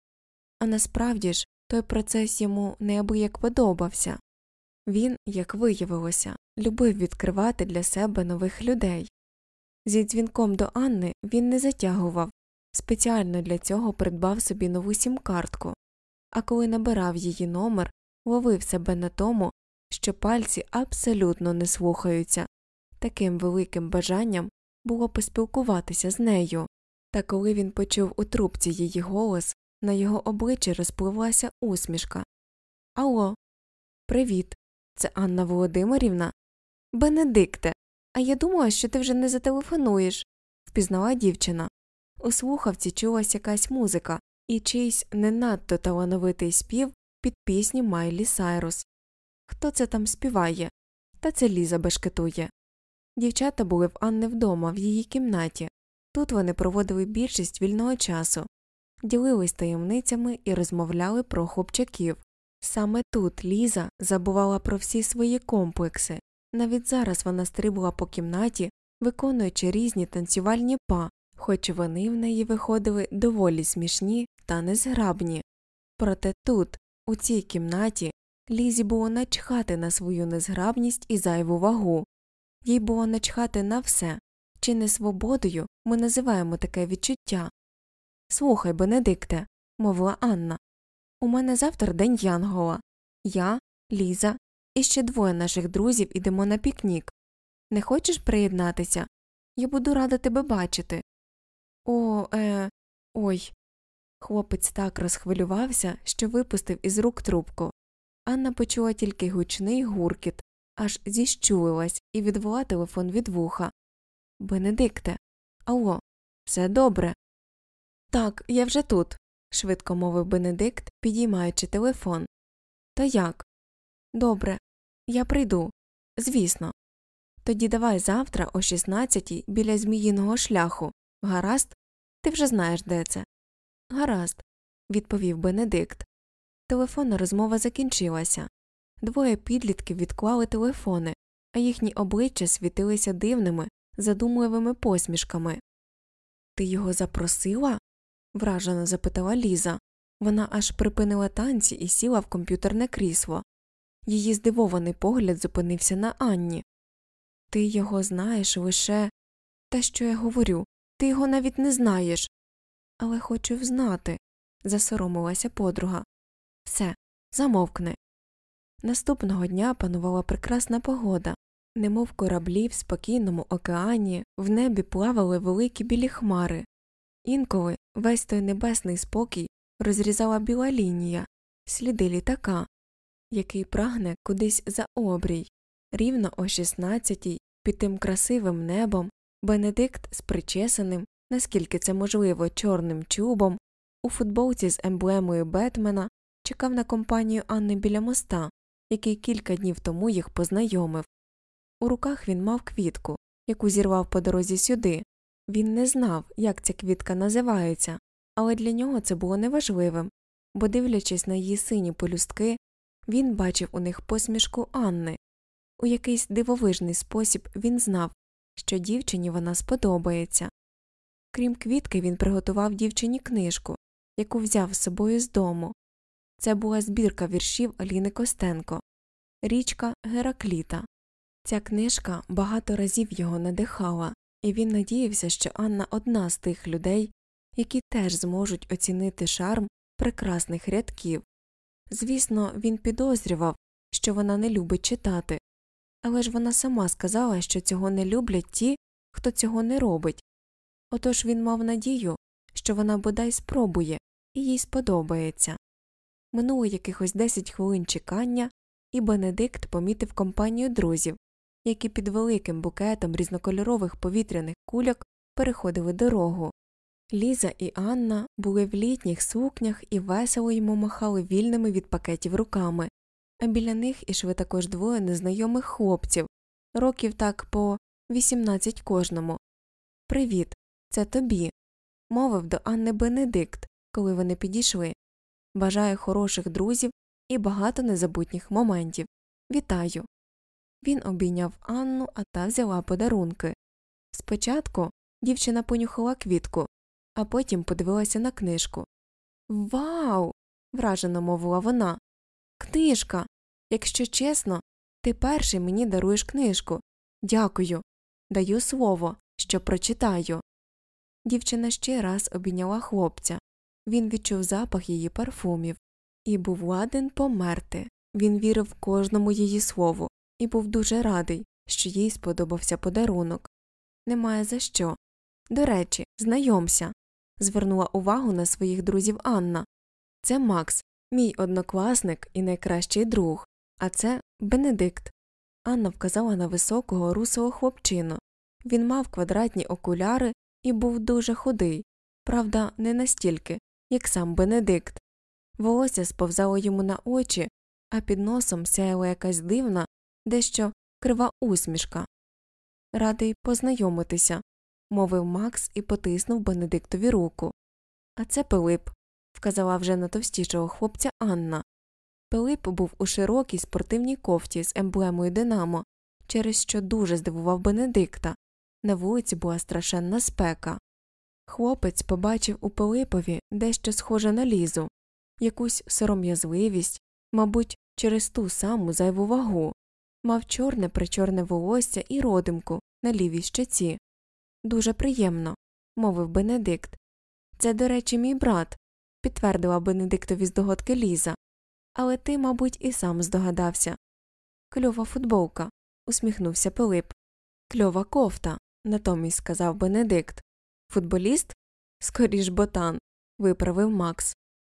а насправді ж той процес йому неабияк подобався він, як виявилося, любив відкривати для себе нових людей. Зі дзвінком до Анни він не затягував, спеціально для цього придбав собі нову сім-картку, а коли набирав її номер, ловив себе на тому, що пальці абсолютно не слухаються, таким великим бажанням було поспілкуватися з нею. Та коли він почув у трубці її голос, на його обличчі розпливлася усмішка. Алло, привіт. Це Анна Володимирівна? Бенедикте, а я думала, що ти вже не зателефонуєш, впізнала дівчина. У слухавці чулась якась музика і чийсь не надто талановитий спів під пісню Майлі Сайрус. Хто це там співає? Та це Ліза бешкетує. Дівчата були в Анни вдома, в її кімнаті. Тут вони проводили більшість вільного часу, ділились таємницями і розмовляли про хлопчаків. Саме тут Ліза забувала про всі свої комплекси. Навіть зараз вона стрибла по кімнаті, виконуючи різні танцювальні па, хоч вони в неї виходили доволі смішні та незграбні. Проте тут, у цій кімнаті, Лізі було начхати на свою незграбність і зайву вагу, їй було начхати на все, чи не свободою ми називаємо таке відчуття. Слухай, Бенедикте, мовила Анна, у мене завтра день Янгола. Я, Ліза і ще двоє наших друзів ідемо на пікнік. Не хочеш приєднатися? Я буду рада тебе бачити. О, е, ой. Хлопець так розхвилювався, що випустив із рук трубку. Анна почула тільки гучний гуркіт, аж зіщулилась і відвела телефон від вуха. Бенедикте, алло, все добре. Так, я вже тут, швидко мовив Бенедикт, підіймаючи телефон. То як? Добре, я прийду. Звісно. Тоді давай завтра о 16 біля зміїного шляху. Гаразд? Ти вже знаєш, де це. Гаразд, відповів Бенедикт. Телефонна розмова закінчилася. Двоє підлітків відклали телефони, а їхні обличчя світилися дивними, задумливими посмішками. Ти його запросила? Вражено запитала Ліза. Вона аж припинила танці і сіла в комп'ютерне крісло. Її здивований погляд зупинився на Анні. Ти його знаєш лише та що я говорю, ти його навіть не знаєш. Але хочу взнати, засоромилася подруга. Все, замовкни. Наступного дня панувала прекрасна погода, немов кораблі в спокійному океані, в небі плавали великі білі хмари. Інколи весь той небесний спокій розрізала біла лінія, сліди літака, який прагне кудись за обрій. Рівно о 16-й під тим красивим небом Бенедикт з причесаним, наскільки це можливо, чорним чубом, у футболці з емблемою Бетмена чекав на компанію Анни біля моста, який кілька днів тому їх познайомив. У руках він мав квітку, яку зірвав по дорозі сюди. Він не знав, як ця квітка називається, але для нього це було неважливим, бо, дивлячись на її сині полюстки, він бачив у них посмішку Анни. У якийсь дивовижний спосіб він знав, що дівчині вона сподобається. Крім квітки, він приготував дівчині книжку, яку взяв з собою з дому. Це була збірка віршів Аліни Костенко Річка Геракліта. Ця книжка багато разів його надихала, і він надіявся, що Анна одна з тих людей, які теж зможуть оцінити шарм прекрасних рядків. Звісно, він підозрював, що вона не любить читати, але ж вона сама сказала, що цього не люблять ті, хто цього не робить. Отож він мав надію, що вона бодай спробує і їй сподобається. Минуло якихось десять хвилин чекання, і Бенедикт помітив компанію друзів, які під великим букетом різнокольорових повітряних кульок переходили дорогу. Ліза і Анна були в літніх сукнях і весело йому махали вільними від пакетів руками, а біля них ішли також двоє незнайомих хлопців, років так по 18 кожному. Привіт, це тобі, мовив до Анни Бенедикт, коли вони підійшли. Бажаю хороших друзів і багато незабутніх моментів. Вітаю. Він обійняв Анну, а та взяла подарунки. Спочатку дівчина понюхала квітку, а потім подивилася на книжку. Вау. вражено мовила вона. Книжка. Якщо чесно, ти перший мені даруєш книжку. Дякую. Даю слово, що прочитаю. Дівчина ще раз обійняла хлопця. Він відчув запах її парфумів і був ладен померти. Він вірив кожному її слову і був дуже радий, що їй сподобався подарунок. Немає за що. До речі, знайомся. звернула увагу на своїх друзів Анна. Це Макс, мій однокласник і найкращий друг, а це Бенедикт. Анна вказала на високого русого хлопчину. Він мав квадратні окуляри і був дуже худий, правда, не настільки, як сам Бенедикт. Волосся сповзало йому на очі, а під носом сяяла якась дивна, дещо крива усмішка. Радий познайомитися, мовив Макс і потиснув Бенедиктові руку. А це Пилип, вказала вже на товстішого хлопця Анна. Пилип був у широкій спортивній кофті з емблемою Динамо, через що дуже здивував Бенедикта. На вулиці була страшенна спека. Хлопець побачив у Пилипові дещо схоже на лізу, якусь сором'язливість, мабуть, через ту саму зайву вагу, мав чорне причорне волосся і родимку на лівій щоці. Дуже приємно, мовив Бенедикт. Це, до речі, мій брат, підтвердила Бенедиктові здогадки Ліза. Але ти, мабуть, і сам здогадався. Кльова футболка, усміхнувся Пилип. Кльова кофта, натомість сказав Бенедикт. Футболіст? Скоріш ботан, виправив Макс.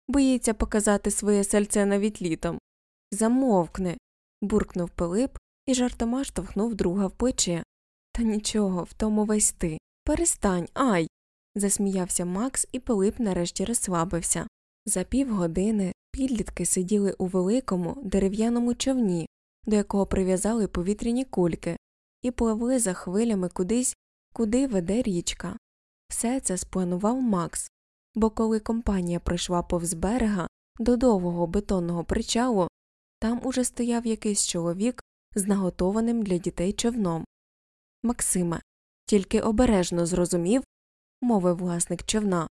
Боїться показати своє сельце навіть літом. Замовкни. Буркнув Пилип і жартома штовхнув друга в плече. Та нічого, в тому весь ти. Перестань, ай. засміявся Макс, і Пилип нарешті розслабився. За півгодини підлітки сиділи у великому дерев'яному човні, до якого прив'язали повітряні кульки, і пливли за хвилями кудись, куди веде річка. Все це спланував Макс, бо коли компанія пройшла повз берега до довгого бетонного причалу, там уже стояв якийсь чоловік з наготованим для дітей човном. Максиме, тільки обережно зрозумів, мовив власник човна.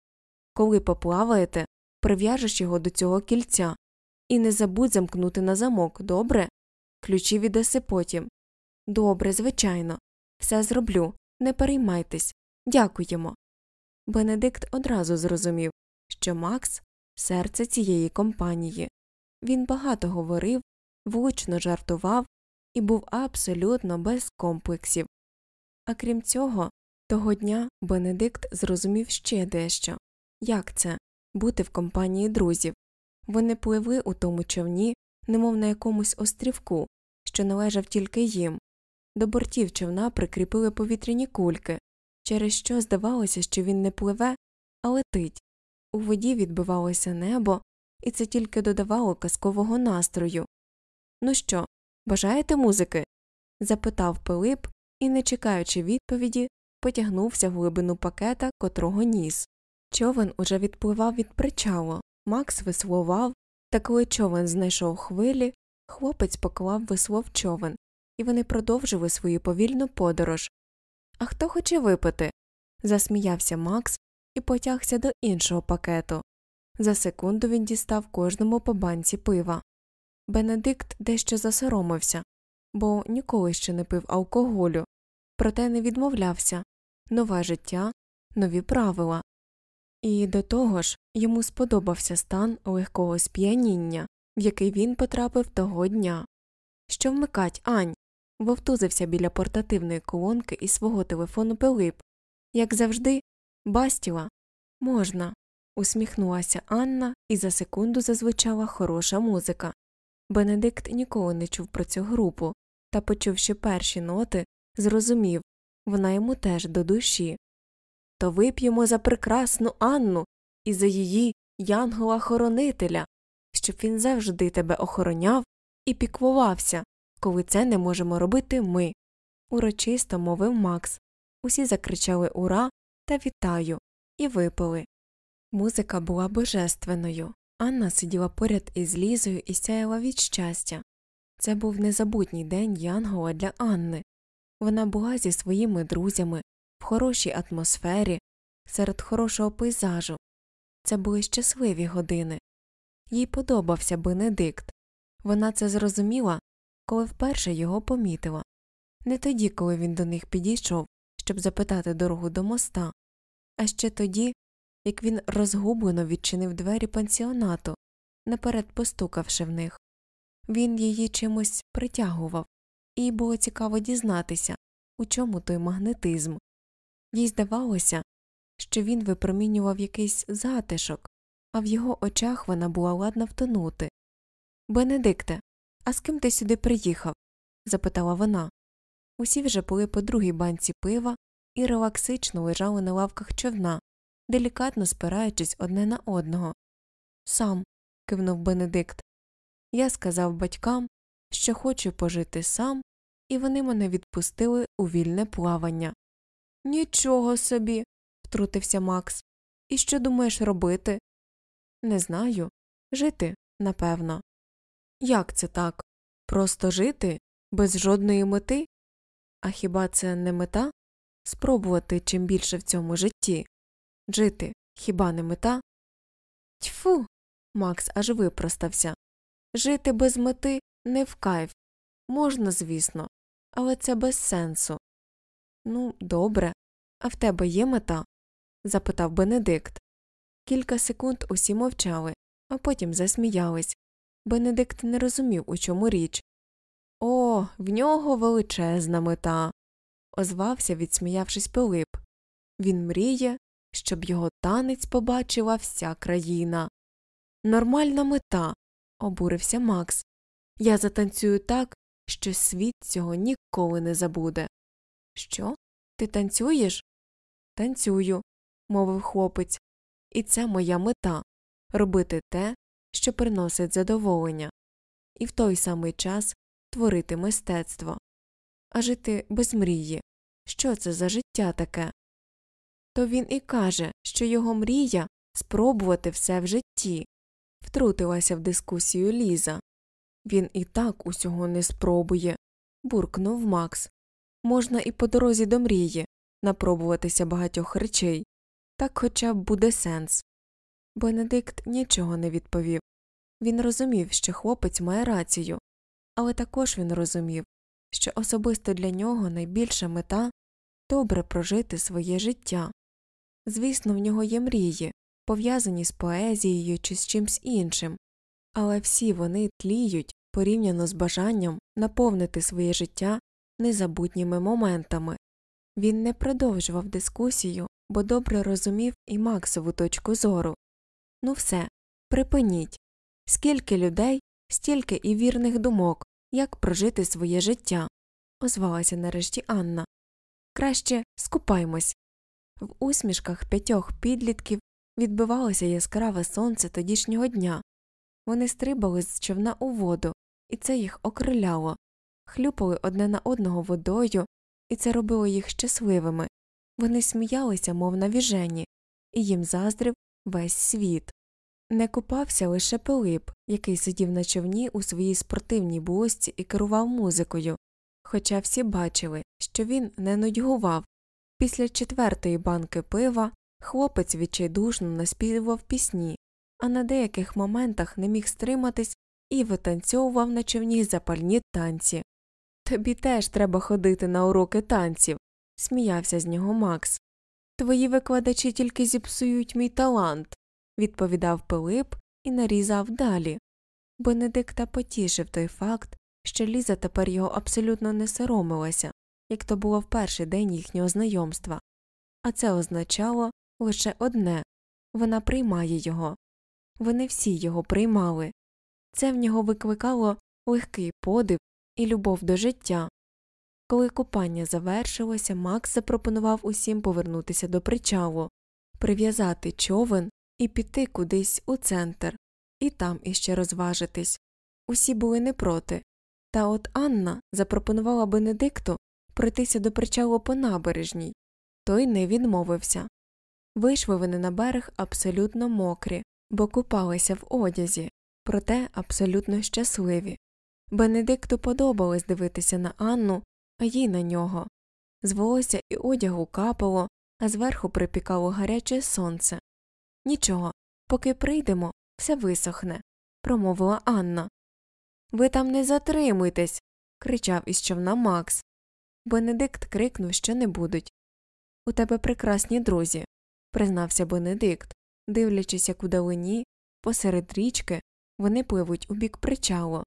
Коли поплаваєте, прив'яжеш його до цього кільця і не забудь замкнути на замок, добре? Ключі віддаси потім. Добре, звичайно. Все зроблю. Не переймайтесь. Дякуємо. Бенедикт одразу зрозумів, що Макс серце цієї компанії. Він багато говорив, влучно жартував і був абсолютно без комплексів. А крім цього, того дня Бенедикт зрозумів ще дещо як це бути в компанії друзів. Вони пливли у тому човні, немов на якомусь острівку, що належав тільки їм. До бортів човна прикріпили повітряні кульки, через що здавалося, що він не пливе, а летить. У воді відбивалося небо, і це тільки додавало казкового настрою. Ну що, бажаєте музики? запитав Пилип і, не чекаючи відповіді, потягнувся в глибину пакета, котрого ніс. Човен уже відпливав від причалу, Макс веслував, та коли човен знайшов хвилі, хлопець поклав весло в човен, і вони продовжили свою повільну подорож. А хто хоче випити? засміявся Макс і потягся до іншого пакету. За секунду він дістав кожному по банці пива. Бенедикт дещо засоромився, бо ніколи ще не пив алкоголю, проте не відмовлявся нове життя, нові правила. І до того ж йому сподобався стан легкого сп'яніння, в який він потрапив того дня. Що вмикать, Ань? вовтузився біля портативної колонки і свого телефону Пилип. Як завжди, бастіла. Можна. Усміхнулася Анна, і за секунду зазвучала хороша музика. Бенедикт ніколи не чув про цю групу, та, почувши перші ноти, зрозумів вона йому теж до душі. то вип'ємо за прекрасну Анну і за її янгола хоронителя, щоб він завжди тебе охороняв і піклувався, коли це не можемо робити ми. урочисто мовив Макс. Усі закричали Ура та вітаю і випили. Музика була божественною. Анна сиділа поряд із Лізою і сяяла від щастя. Це був незабутній день Янгола для Анни. Вона була зі своїми друзями в хорошій атмосфері, серед хорошого пейзажу. Це були щасливі години. Їй подобався Бенедикт. Вона це зрозуміла, коли вперше його помітила. Не тоді, коли він до них підійшов, щоб запитати дорогу до моста, а ще тоді, як він розгублено відчинив двері пансіонату, наперед постукавши в них. Він її чимось притягував, і було цікаво дізнатися, у чому той магнетизм. Їй здавалося, що він випромінював якийсь затишок, а в його очах вона була ладна втонути. Бенедикте, а з ким ти сюди приїхав? запитала вона. Усі вже були по другій банці пива і релаксично лежали на лавках човна, делікатно спираючись одне на одного. Сам, кивнув Бенедикт. Я сказав батькам, що хочу пожити сам, і вони мене відпустили у вільне плавання. Нічого собі, втрутився Макс. І що думаєш робити? Не знаю. Жити, напевно. Як це так? Просто жити без жодної мети? А хіба це не мета? Спробувати чим більше в цьому житті? Жити хіба не мета? Тьфу. Макс аж випростався. Жити без мети не в кайф. Можна, звісно, але це без сенсу. Ну, добре. А в тебе є мета? запитав Бенедикт. Кілька секунд усі мовчали, а потім засміялись. Бенедикт не розумів, у чому річ. О, в нього величезна мета. озвався, відсміявшись Пилип. Він мріє, щоб його танець побачила вся країна. Нормальна мета, обурився Макс. Я затанцюю так, що світ цього ніколи не забуде. Що? Ти танцюєш? Танцюю, мовив хлопець, і це моя мета робити те, що приносить задоволення, і в той самий час творити мистецтво, а жити без мрії. Що це за життя таке? То він і каже, що його мрія спробувати все в житті, втрутилася в дискусію Ліза. Він і так усього не спробує, буркнув Макс. Можна і по дорозі до мрії напробуватися багатьох речей, так хоча б буде сенс. Бенедикт нічого не відповів. Він розумів, що хлопець має рацію, але також він розумів, що особисто для нього найбільша мета добре прожити своє життя. Звісно, в нього є мрії, пов'язані з поезією чи з чимсь іншим, але всі вони тліють порівняно з бажанням наповнити своє життя незабутніми моментами. Він не продовжував дискусію, бо добре розумів і Максову точку зору. Ну все, припиніть. Скільки людей, стільки і вірних думок, як прожити своє життя, озвалася нарешті Анна. Краще скупаймось. В усмішках п'ятьох підлітків відбивалося яскраве сонце тодішнього дня. Вони стрибали з човна у воду, і це їх окриляло, хлюпали одне на одного водою, і це робило їх щасливими. Вони сміялися, мов на віжені, і їм заздрив весь світ. Не купався лише Пилип, який сидів на човні у своїй спортивній булості і керував музикою, хоча всі бачили, що він не нудьгував. Після четвертої банки пива хлопець відчайдушно наспівував пісні, а на деяких моментах не міг стриматись і витанцьовував на човні запальні танці. Тобі теж треба ходити на уроки танців, сміявся з нього Макс. Твої викладачі тільки зіпсують мій талант, відповідав Пилип і нарізав далі. Бенедикта потішив той факт, що Ліза тепер його абсолютно не соромилася, як то було в перший день їхнього знайомства, а це означало лише одне вона приймає його. Вони всі його приймали. Це в нього викликало легкий подив і любов до життя. Коли купання завершилося, Макс запропонував усім повернутися до причалу, прив'язати човен і піти кудись у центр, і там іще розважитись. Усі були не проти. Та от Анна запропонувала Бенедикту пройтися до причалу по набережній, той не відмовився. Вийшли вони на берег абсолютно мокрі, бо купалися в одязі, проте абсолютно щасливі. Бенедикту подобалось дивитися на Анну, а їй на нього. З волосся і одягу капало, а зверху припікало гаряче сонце. Нічого, поки прийдемо, все висохне, промовила Анна. Ви там не затримуйтесь. кричав із човна Макс. Бенедикт крикнув, що не будуть. У тебе прекрасні друзі, признався Бенедикт, дивлячись, як у далині, посеред річки, вони пливуть у бік причалу.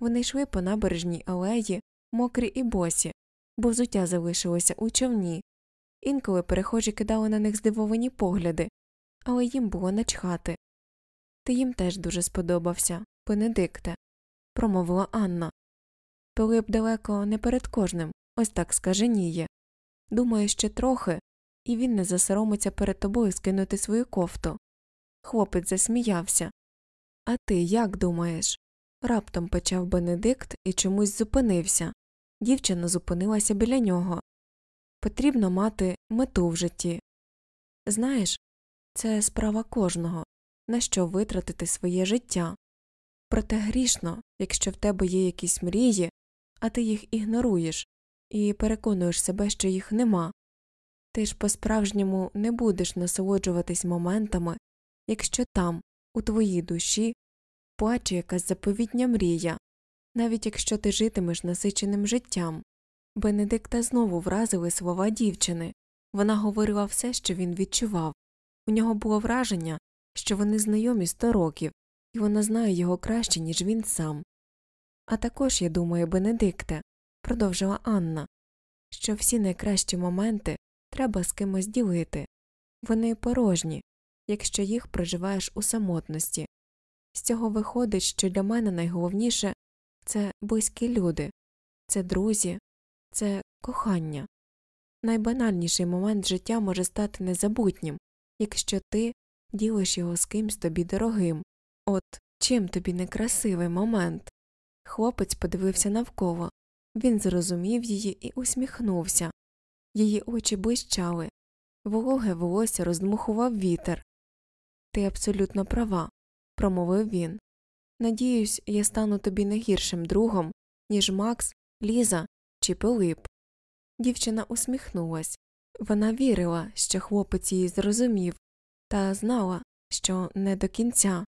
Вони йшли по набережній алеї, мокрі і босі, бо взуття залишилося у човні. Інколи перехожі кидали на них здивовані погляди, але їм було начхати. Ти їм теж дуже сподобався, Бенедикте, промовила Анна. Пилип далеко не перед кожним, ось так скаженіє. Думаю, ще трохи, і він не засоромиться перед тобою скинути свою кофту. Хлопець засміявся. А ти як думаєш? Раптом почав Бенедикт і чомусь зупинився. Дівчина зупинилася біля нього. Потрібно мати мету в житті. Знаєш, це справа кожного, на що витратити своє життя. Проте грішно, якщо в тебе є якісь мрії, а ти їх ігноруєш і переконуєш себе, що їх нема. Ти ж по справжньому не будеш насолоджуватись моментами, якщо там, у твоїй душі, плаче якась заповітня мрія, навіть якщо ти житимеш насиченим життям. Бенедикта знову вразили слова дівчини вона говорила все, що він відчував. У нього було враження, що вони знайомі сто років, і вона знає його краще, ніж він сам. А також, я думаю, Бенедикте, продовжила Анна, що всі найкращі моменти треба з кимось ділити вони порожні, якщо їх проживаєш у самотності. З цього виходить, що для мене найголовніше це близькі люди, це друзі, це кохання. Найбанальніший момент життя може стати незабутнім, якщо ти ділиш його з кимсь тобі дорогим. От чим тобі некрасивий момент. Хлопець подивився навколо, він зрозумів її і усміхнувся. Її очі блищали, вологе волосся роздмухував вітер. Ти абсолютно права, промовив він. Надіюсь, я стану тобі не гіршим другом, ніж Макс, Ліза чи Пилип. Дівчина усміхнулась. Вона вірила, що хлопець її зрозумів, та знала, що не до кінця.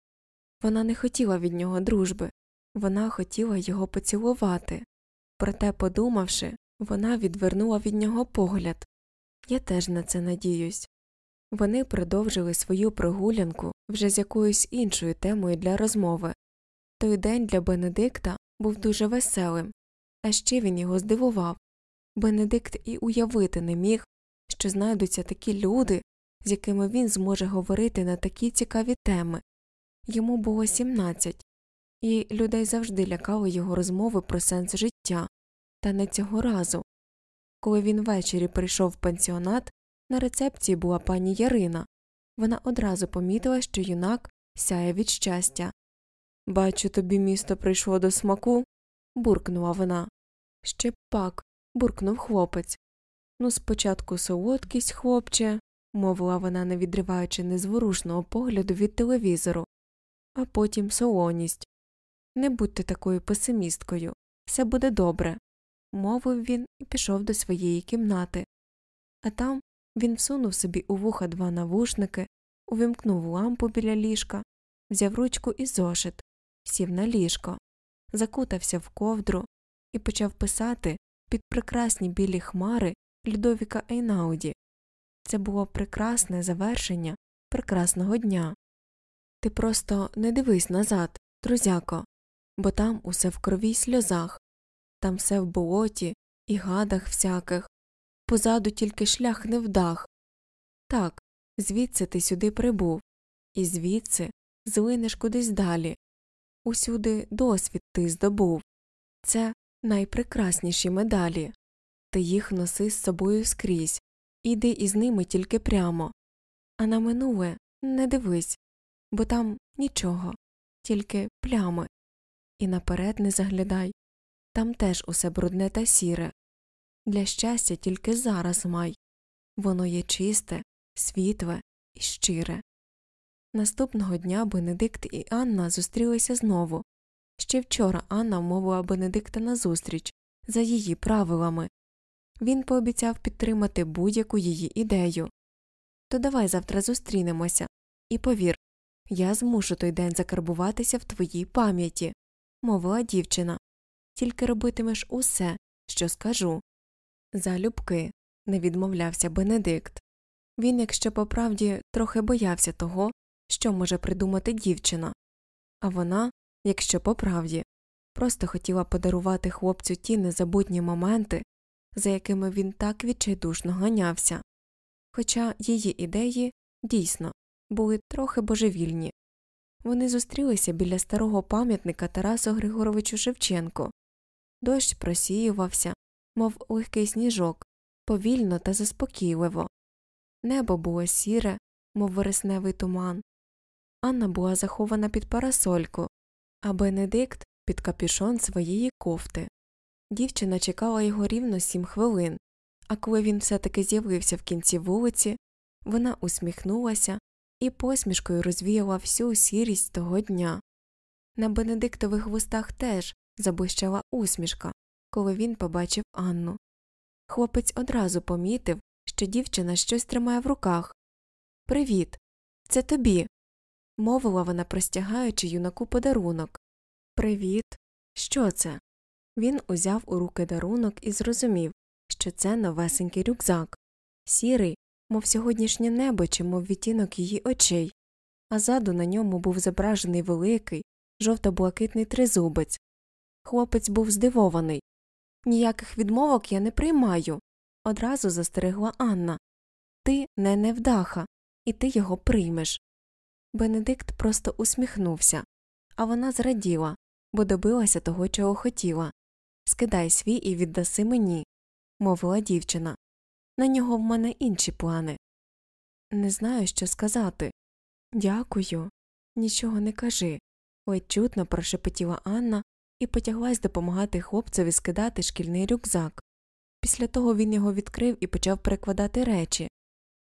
Вона не хотіла від нього дружби, вона хотіла його поцілувати. Проте, подумавши, вона відвернула від нього погляд. Я теж на це надіюсь. Вони продовжили свою прогулянку вже з якоюсь іншою темою для розмови. Той день для Бенедикта був дуже веселим, а ще він його здивував. Бенедикт і уявити не міг, що знайдуться такі люди, з якими він зможе говорити на такі цікаві теми. Йому було 17, і людей завжди лякали його розмови про сенс життя, та не цього разу. Коли він ввечері прийшов в пансіонат, на рецепції була пані Ярина. Вона одразу помітила, що юнак сяє від щастя. Бачу, тобі місто прийшло до смаку. буркнула вона. Ще пак. буркнув хлопець. Ну, спочатку солодкість, хлопче, мовила вона, не відриваючи незворушного погляду від телевізору, а потім солоність. Не будьте такою песимісткою, все буде добре, мовив він і пішов до своєї кімнати. А там він всунув собі у вуха два навушники, увімкнув лампу біля ліжка, взяв ручку і зошит, сів на ліжко, закутався в ковдру і почав писати під прекрасні білі хмари Людовіка Ейнауді. Це було прекрасне завершення прекрасного дня. Ти просто не дивись назад, друзяко, бо там усе в крові й сльозах, там все в болоті і гадах всяких, позаду тільки шлях не вдах. Так, звідси ти сюди прибув, і звідси злинеш кудись далі. Усюди досвід ти здобув. Це найпрекрасніші медалі. Ти їх носи з собою скрізь, іди із ними тільки прямо, а на минуле не дивись, бо там нічого, тільки плями, і наперед не заглядай там теж усе брудне та сіре. Для щастя тільки зараз май воно є чисте, світле і щире. Наступного дня Бенедикт і Анна зустрілися знову. Ще вчора Анна вмовила Бенедикта на зустріч за її правилами. Він пообіцяв підтримати будь-яку її ідею. То давай завтра зустрінемося, і повір, я змушу той день закарбуватися в твоїй пам'яті, мовила дівчина. Тільки робитимеш усе, що скажу. Залюбки, не відмовлявся Бенедикт. Він, якщо по правді, трохи боявся того, що може придумати дівчина, а вона, якщо по правді, просто хотіла подарувати хлопцю ті незабутні моменти, за якими він так відчайдушно ганявся. Хоча її ідеї дійсно були трохи божевільні. Вони зустрілися біля старого пам'ятника Тарасу Григоровичу Шевченку. Дощ просіювався, мов легкий сніжок, повільно та заспокійливо. Небо було сіре, мов вересневий туман. Анна була захована під парасольку, а Бенедикт під капюшон своєї кофти. Дівчина чекала його рівно сім хвилин, а коли він все таки з'явився в кінці вулиці, вона усміхнулася і посмішкою розвіяла всю сірість того дня. На Бенедиктових вустах теж заблищала усмішка, коли він побачив Анну. Хлопець одразу помітив, що дівчина щось тримає в руках. Привіт, це тобі. мовила вона, простягаючи юнаку подарунок. Привіт. Що це? Він узяв у руки дарунок і зрозумів, що це новесенький рюкзак, сірий, мов сьогоднішнє небо чи мов відтінок її очей, а ззаду на ньому був зображений великий, жовто блакитний тризубець. Хлопець був здивований. Ніяких відмовок я не приймаю. Одразу застерегла Анна. Ти не невдаха, і ти його приймеш. Бенедикт просто усміхнувся, а вона зраділа, бо добилася того, чого хотіла. Скидай свій і віддаси мені, мовила дівчина. На нього в мене інші плани. Не знаю, що сказати. Дякую. Нічого не кажи. ледь чутно прошепотіла Анна і потяглась допомагати хлопцеві скидати шкільний рюкзак. Після того він його відкрив і почав перекладати речі.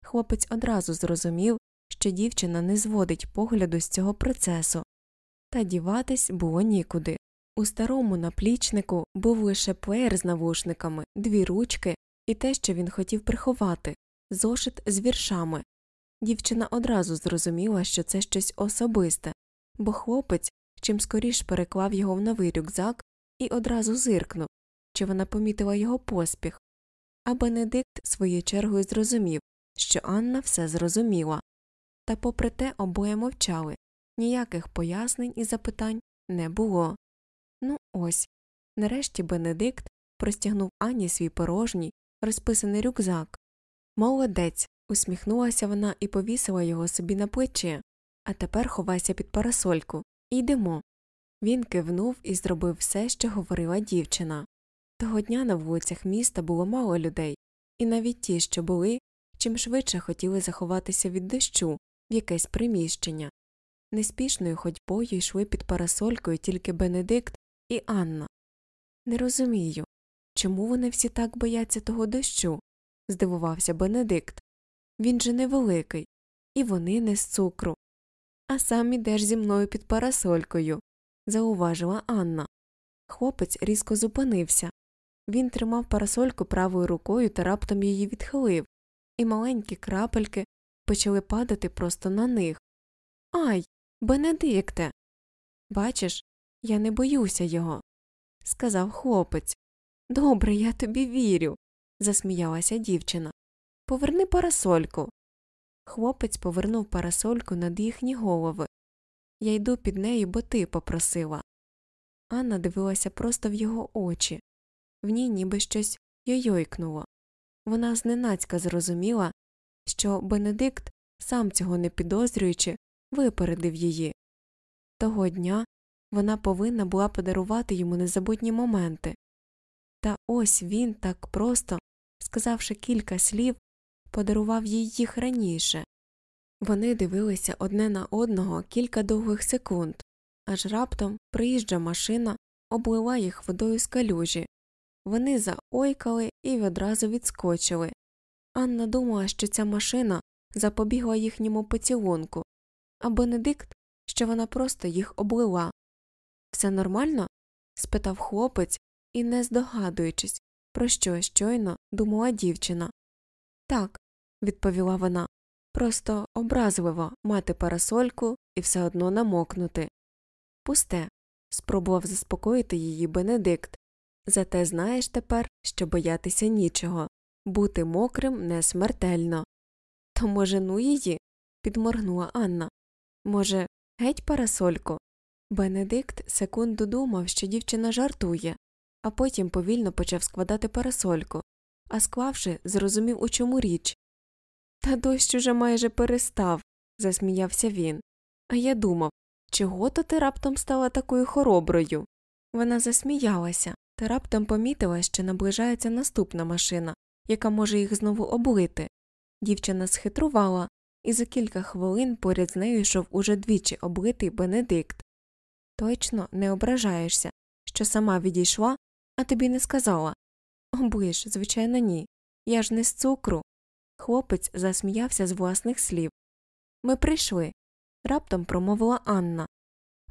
Хлопець одразу зрозумів, що дівчина не зводить погляду з цього процесу. Та діватись було нікуди. У старому наплічнику був лише плеєр з навушниками, дві ручки і те, що він хотів приховати зошит з віршами. Дівчина одразу зрозуміла, що це щось особисте, бо хлопець чим скоріш переклав його в новий рюкзак і одразу зиркнув, чи вона помітила його поспіх. А Бенедикт своєю чергою зрозумів, що Анна все зрозуміла. Та, попри те, обоє мовчали ніяких пояснень і запитань не було. Ну ось. Нарешті Бенедикт простягнув Анні свій порожній, розписаний рюкзак. Молодець. усміхнулася вона і повісила його собі на плече. А тепер ховайся під парасольку. Йдемо. Він кивнув і зробив все, що говорила дівчина. Того дня на вулицях міста було мало людей, і навіть ті, що були, чим швидше хотіли заховатися від дощу в якесь приміщення. Неспішною ходьбою йшли під парасолькою тільки Бенедикт і Анна. Не розумію, чому вони всі так бояться того дощу? здивувався Бенедикт. Він же невеликий, і вони не з цукру. А сам ідеш зі мною під парасолькою, зауважила Анна. Хлопець різко зупинився. Він тримав парасольку правою рукою та раптом її відхилив, і маленькі крапельки почали падати просто на них. Ай, Бенедикте. Бачиш, я не боюся його, сказав хлопець. Добре, я тобі вірю, засміялася дівчина. Поверни парасольку. Хлопець повернув парасольку над їхні голови. Я йду під нею, бо ти попросила. Анна дивилася просто в його очі, в ній ніби щось йойойкнуло. Вона зненацька зрозуміла, що Бенедикт, сам цього не підозрюючи, випередив її. Того дня вона повинна була подарувати йому незабутні моменти. Та ось він так просто, сказавши кілька слів, подарував їй їх раніше. Вони дивилися одне на одного кілька довгих секунд, аж раптом приїжджа машина облила їх водою з калюжі. Вони заойкали і одразу відскочили. Анна думала, що ця машина запобігла їхньому поцілунку, а Бенедикт, що вона просто їх облила. Все нормально? спитав хлопець і, не здогадуючись, про що щойно думала дівчина. Так, відповіла вона, просто образливо мати парасольку і все одно намокнути. Пусте, спробував заспокоїти її Бенедикт. Зате знаєш тепер, що боятися нічого бути мокрим не смертельно. То, може, ну її? підморгнула Анна. Може, геть парасольку? Бенедикт секунду думав, що дівчина жартує, а потім повільно почав складати парасольку, а склавши, зрозумів, у чому річ. Та дощ уже майже перестав, засміявся він. А я думав, чого то ти раптом стала такою хороброю? Вона засміялася та раптом помітила, що наближається наступна машина, яка може їх знову облити. Дівчина схитрувала, і за кілька хвилин поряд з нею йшов уже двічі облитий Бенедикт. Точно не ображаєшся, що сама відійшла, а тобі не сказала. Оближ, звичайно, ні. Я ж не з цукру. Хлопець засміявся з власних слів. Ми прийшли. Раптом промовила Анна.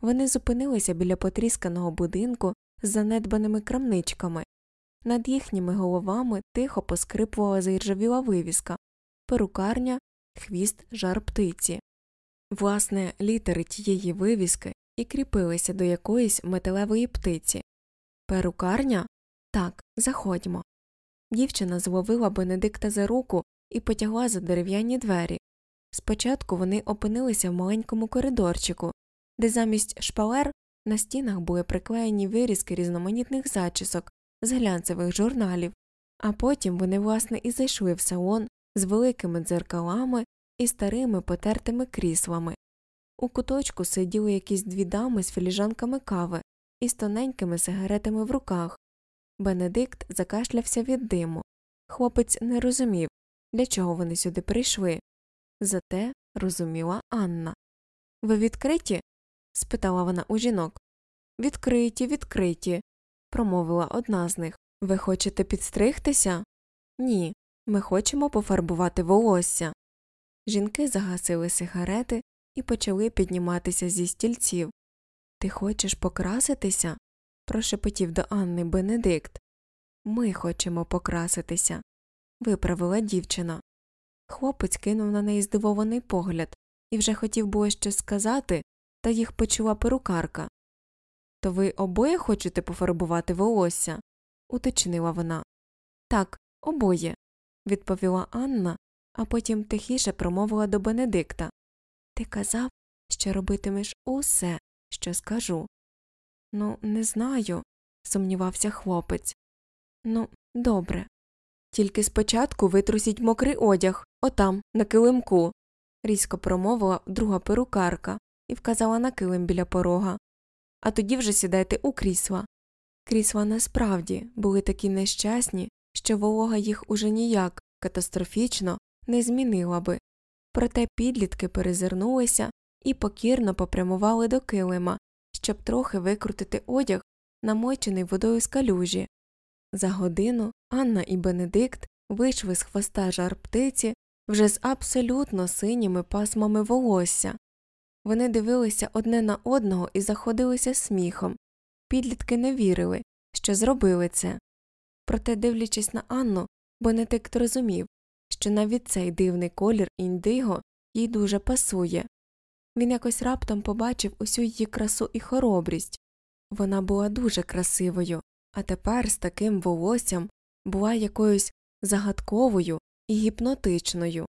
Вони зупинилися біля потрісканого будинку з занедбаними крамничками. Над їхніми головами тихо поскрипувала заіржавіла вивіска перукарня, хвіст жар птиці. Власне, літери тієї вивіски і кріпилися до якоїсь металевої птиці. Перукарня? Так, заходьмо. Дівчина зловила Бенедикта за руку і потягла за дерев'яні двері. Спочатку вони опинилися в маленькому коридорчику, де замість шпалер на стінах були приклеєні вирізки різноманітних зачісок з глянцевих журналів, а потім вони, власне, і зайшли в салон з великими дзеркалами і старими потертими кріслами. У куточку сиділи якісь дві дами з філіжанками кави і з тоненькими сигаретами в руках. Бенедикт закашлявся від диму. Хлопець не розумів, для чого вони сюди прийшли. Зате розуміла Анна. Ви відкриті? спитала вона у жінок. Відкриті, відкриті, промовила одна з них. Ви хочете підстригтися? Ні. Ми хочемо пофарбувати волосся. Жінки загасили сигарети і почали підніматися зі стільців. Ти хочеш покраситися? прошепотів до Анни Бенедикт. Ми хочемо покраситися, виправила дівчина. Хлопець кинув на неї здивований погляд і вже хотів було щось сказати, та їх почула перукарка. То ви обоє хочете пофарбувати волосся? уточнила вона. Так, обоє, відповіла Анна, а потім тихіше промовила до Бенедикта. Ти казав, що робитимеш усе, що скажу. Ну, не знаю, сумнівався хлопець. Ну, добре. Тільки спочатку витрусіть мокрий одяг, отам, на килимку, різко промовила друга перукарка і вказала на килим біля порога. А тоді вже сідайте у крісла. Крісла насправді були такі нещасні, що волога їх уже ніяк катастрофічно не змінила би. Проте підлітки перезирнулися і покірно попрямували до килима, щоб трохи викрутити одяг, намочений водою з калюжі. За годину Анна і Бенедикт вийшли з хвоста жар птиці вже з абсолютно синіми пасмами волосся. Вони дивилися одне на одного і заходилися сміхом. Підлітки не вірили, що зробили це. Проте, дивлячись на Анну, Бенедикт розумів, що навіть цей дивний колір індиго їй дуже пасує. Він якось раптом побачив усю її красу і хоробрість. Вона була дуже красивою, а тепер з таким волоссям була якоюсь загадковою і гіпнотичною.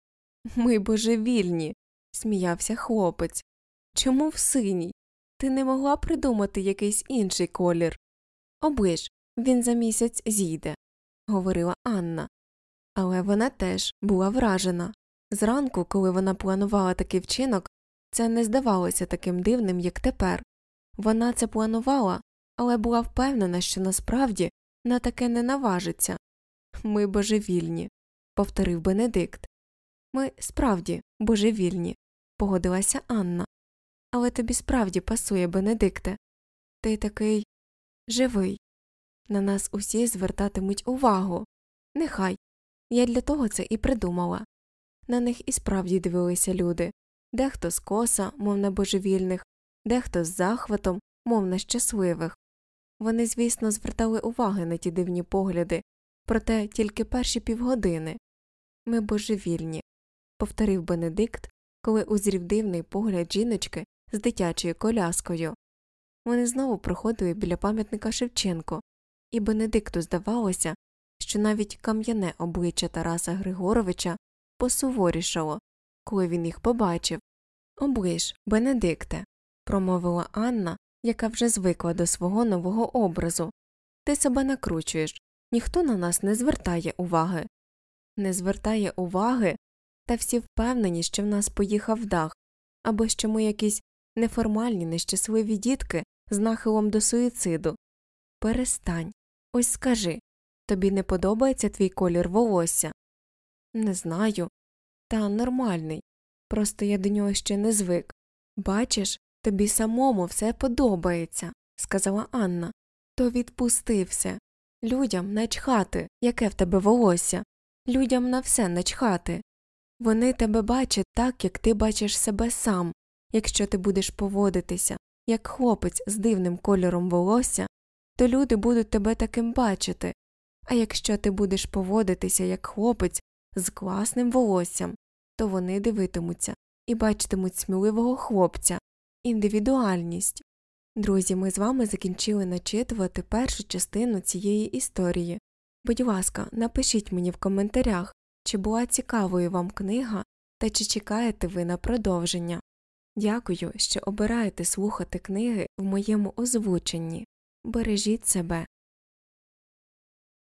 Ми божевільні, сміявся хлопець. Чому в синій? Ти не могла придумати якийсь інший колір? Оближ, він за місяць зійде, говорила Анна. Але вона теж була вражена. Зранку, коли вона планувала такий вчинок, це не здавалося таким дивним, як тепер. Вона це планувала, але була впевнена, що насправді на таке не наважиться. Ми божевільні, повторив Бенедикт. Ми справді божевільні, погодилася Анна. Але тобі справді пасує, Бенедикте. Ти такий живий. На нас усі звертатимуть увагу. Нехай. Я для того це і придумала. На них і справді дивилися люди дехто з коса, мов на божевільних, дехто з захватом, мов на щасливих. Вони, звісно, звертали уваги на ті дивні погляди, проте тільки перші півгодини. Ми божевільні, повторив Бенедикт, коли узрів дивний погляд жіночки з дитячою коляскою. Вони знову проходили біля пам'ятника Шевченко, і Бенедикту здавалося, що навіть кам'яне обличчя Тараса Григоровича посуворішало, коли він їх побачив. Оближ, Бенедикте, промовила Анна, яка вже звикла до свого нового образу. Ти себе накручуєш, ніхто на нас не звертає уваги. Не звертає уваги, та всі впевнені, що в нас поїхав дах, або що ми якісь неформальні, нещасливі дітки з нахилом до суїциду. Перестань. Ось скажи тобі не подобається твій колір волосся? Не знаю. Та нормальний. Просто я до нього ще не звик. Бачиш, тобі самому все подобається, сказала Анна. То відпусти все. Людям начхати, яке в тебе волосся. Людям на все начхати. Вони тебе бачать так, як ти бачиш себе сам, якщо ти будеш поводитися, як хлопець з дивним кольором волосся, то люди будуть тебе таким бачити, а якщо ти будеш поводитися як хлопець з класним волоссям, то вони дивитимуться і бачитимуть сміливого хлопця, індивідуальність. Друзі, ми з вами закінчили начитувати першу частину цієї історії. Будь ласка, напишіть мені в коментарях, чи була цікавою вам книга та чи чекаєте ви на продовження. Дякую, що обираєте слухати книги в моєму озвученні. Бережіть себе.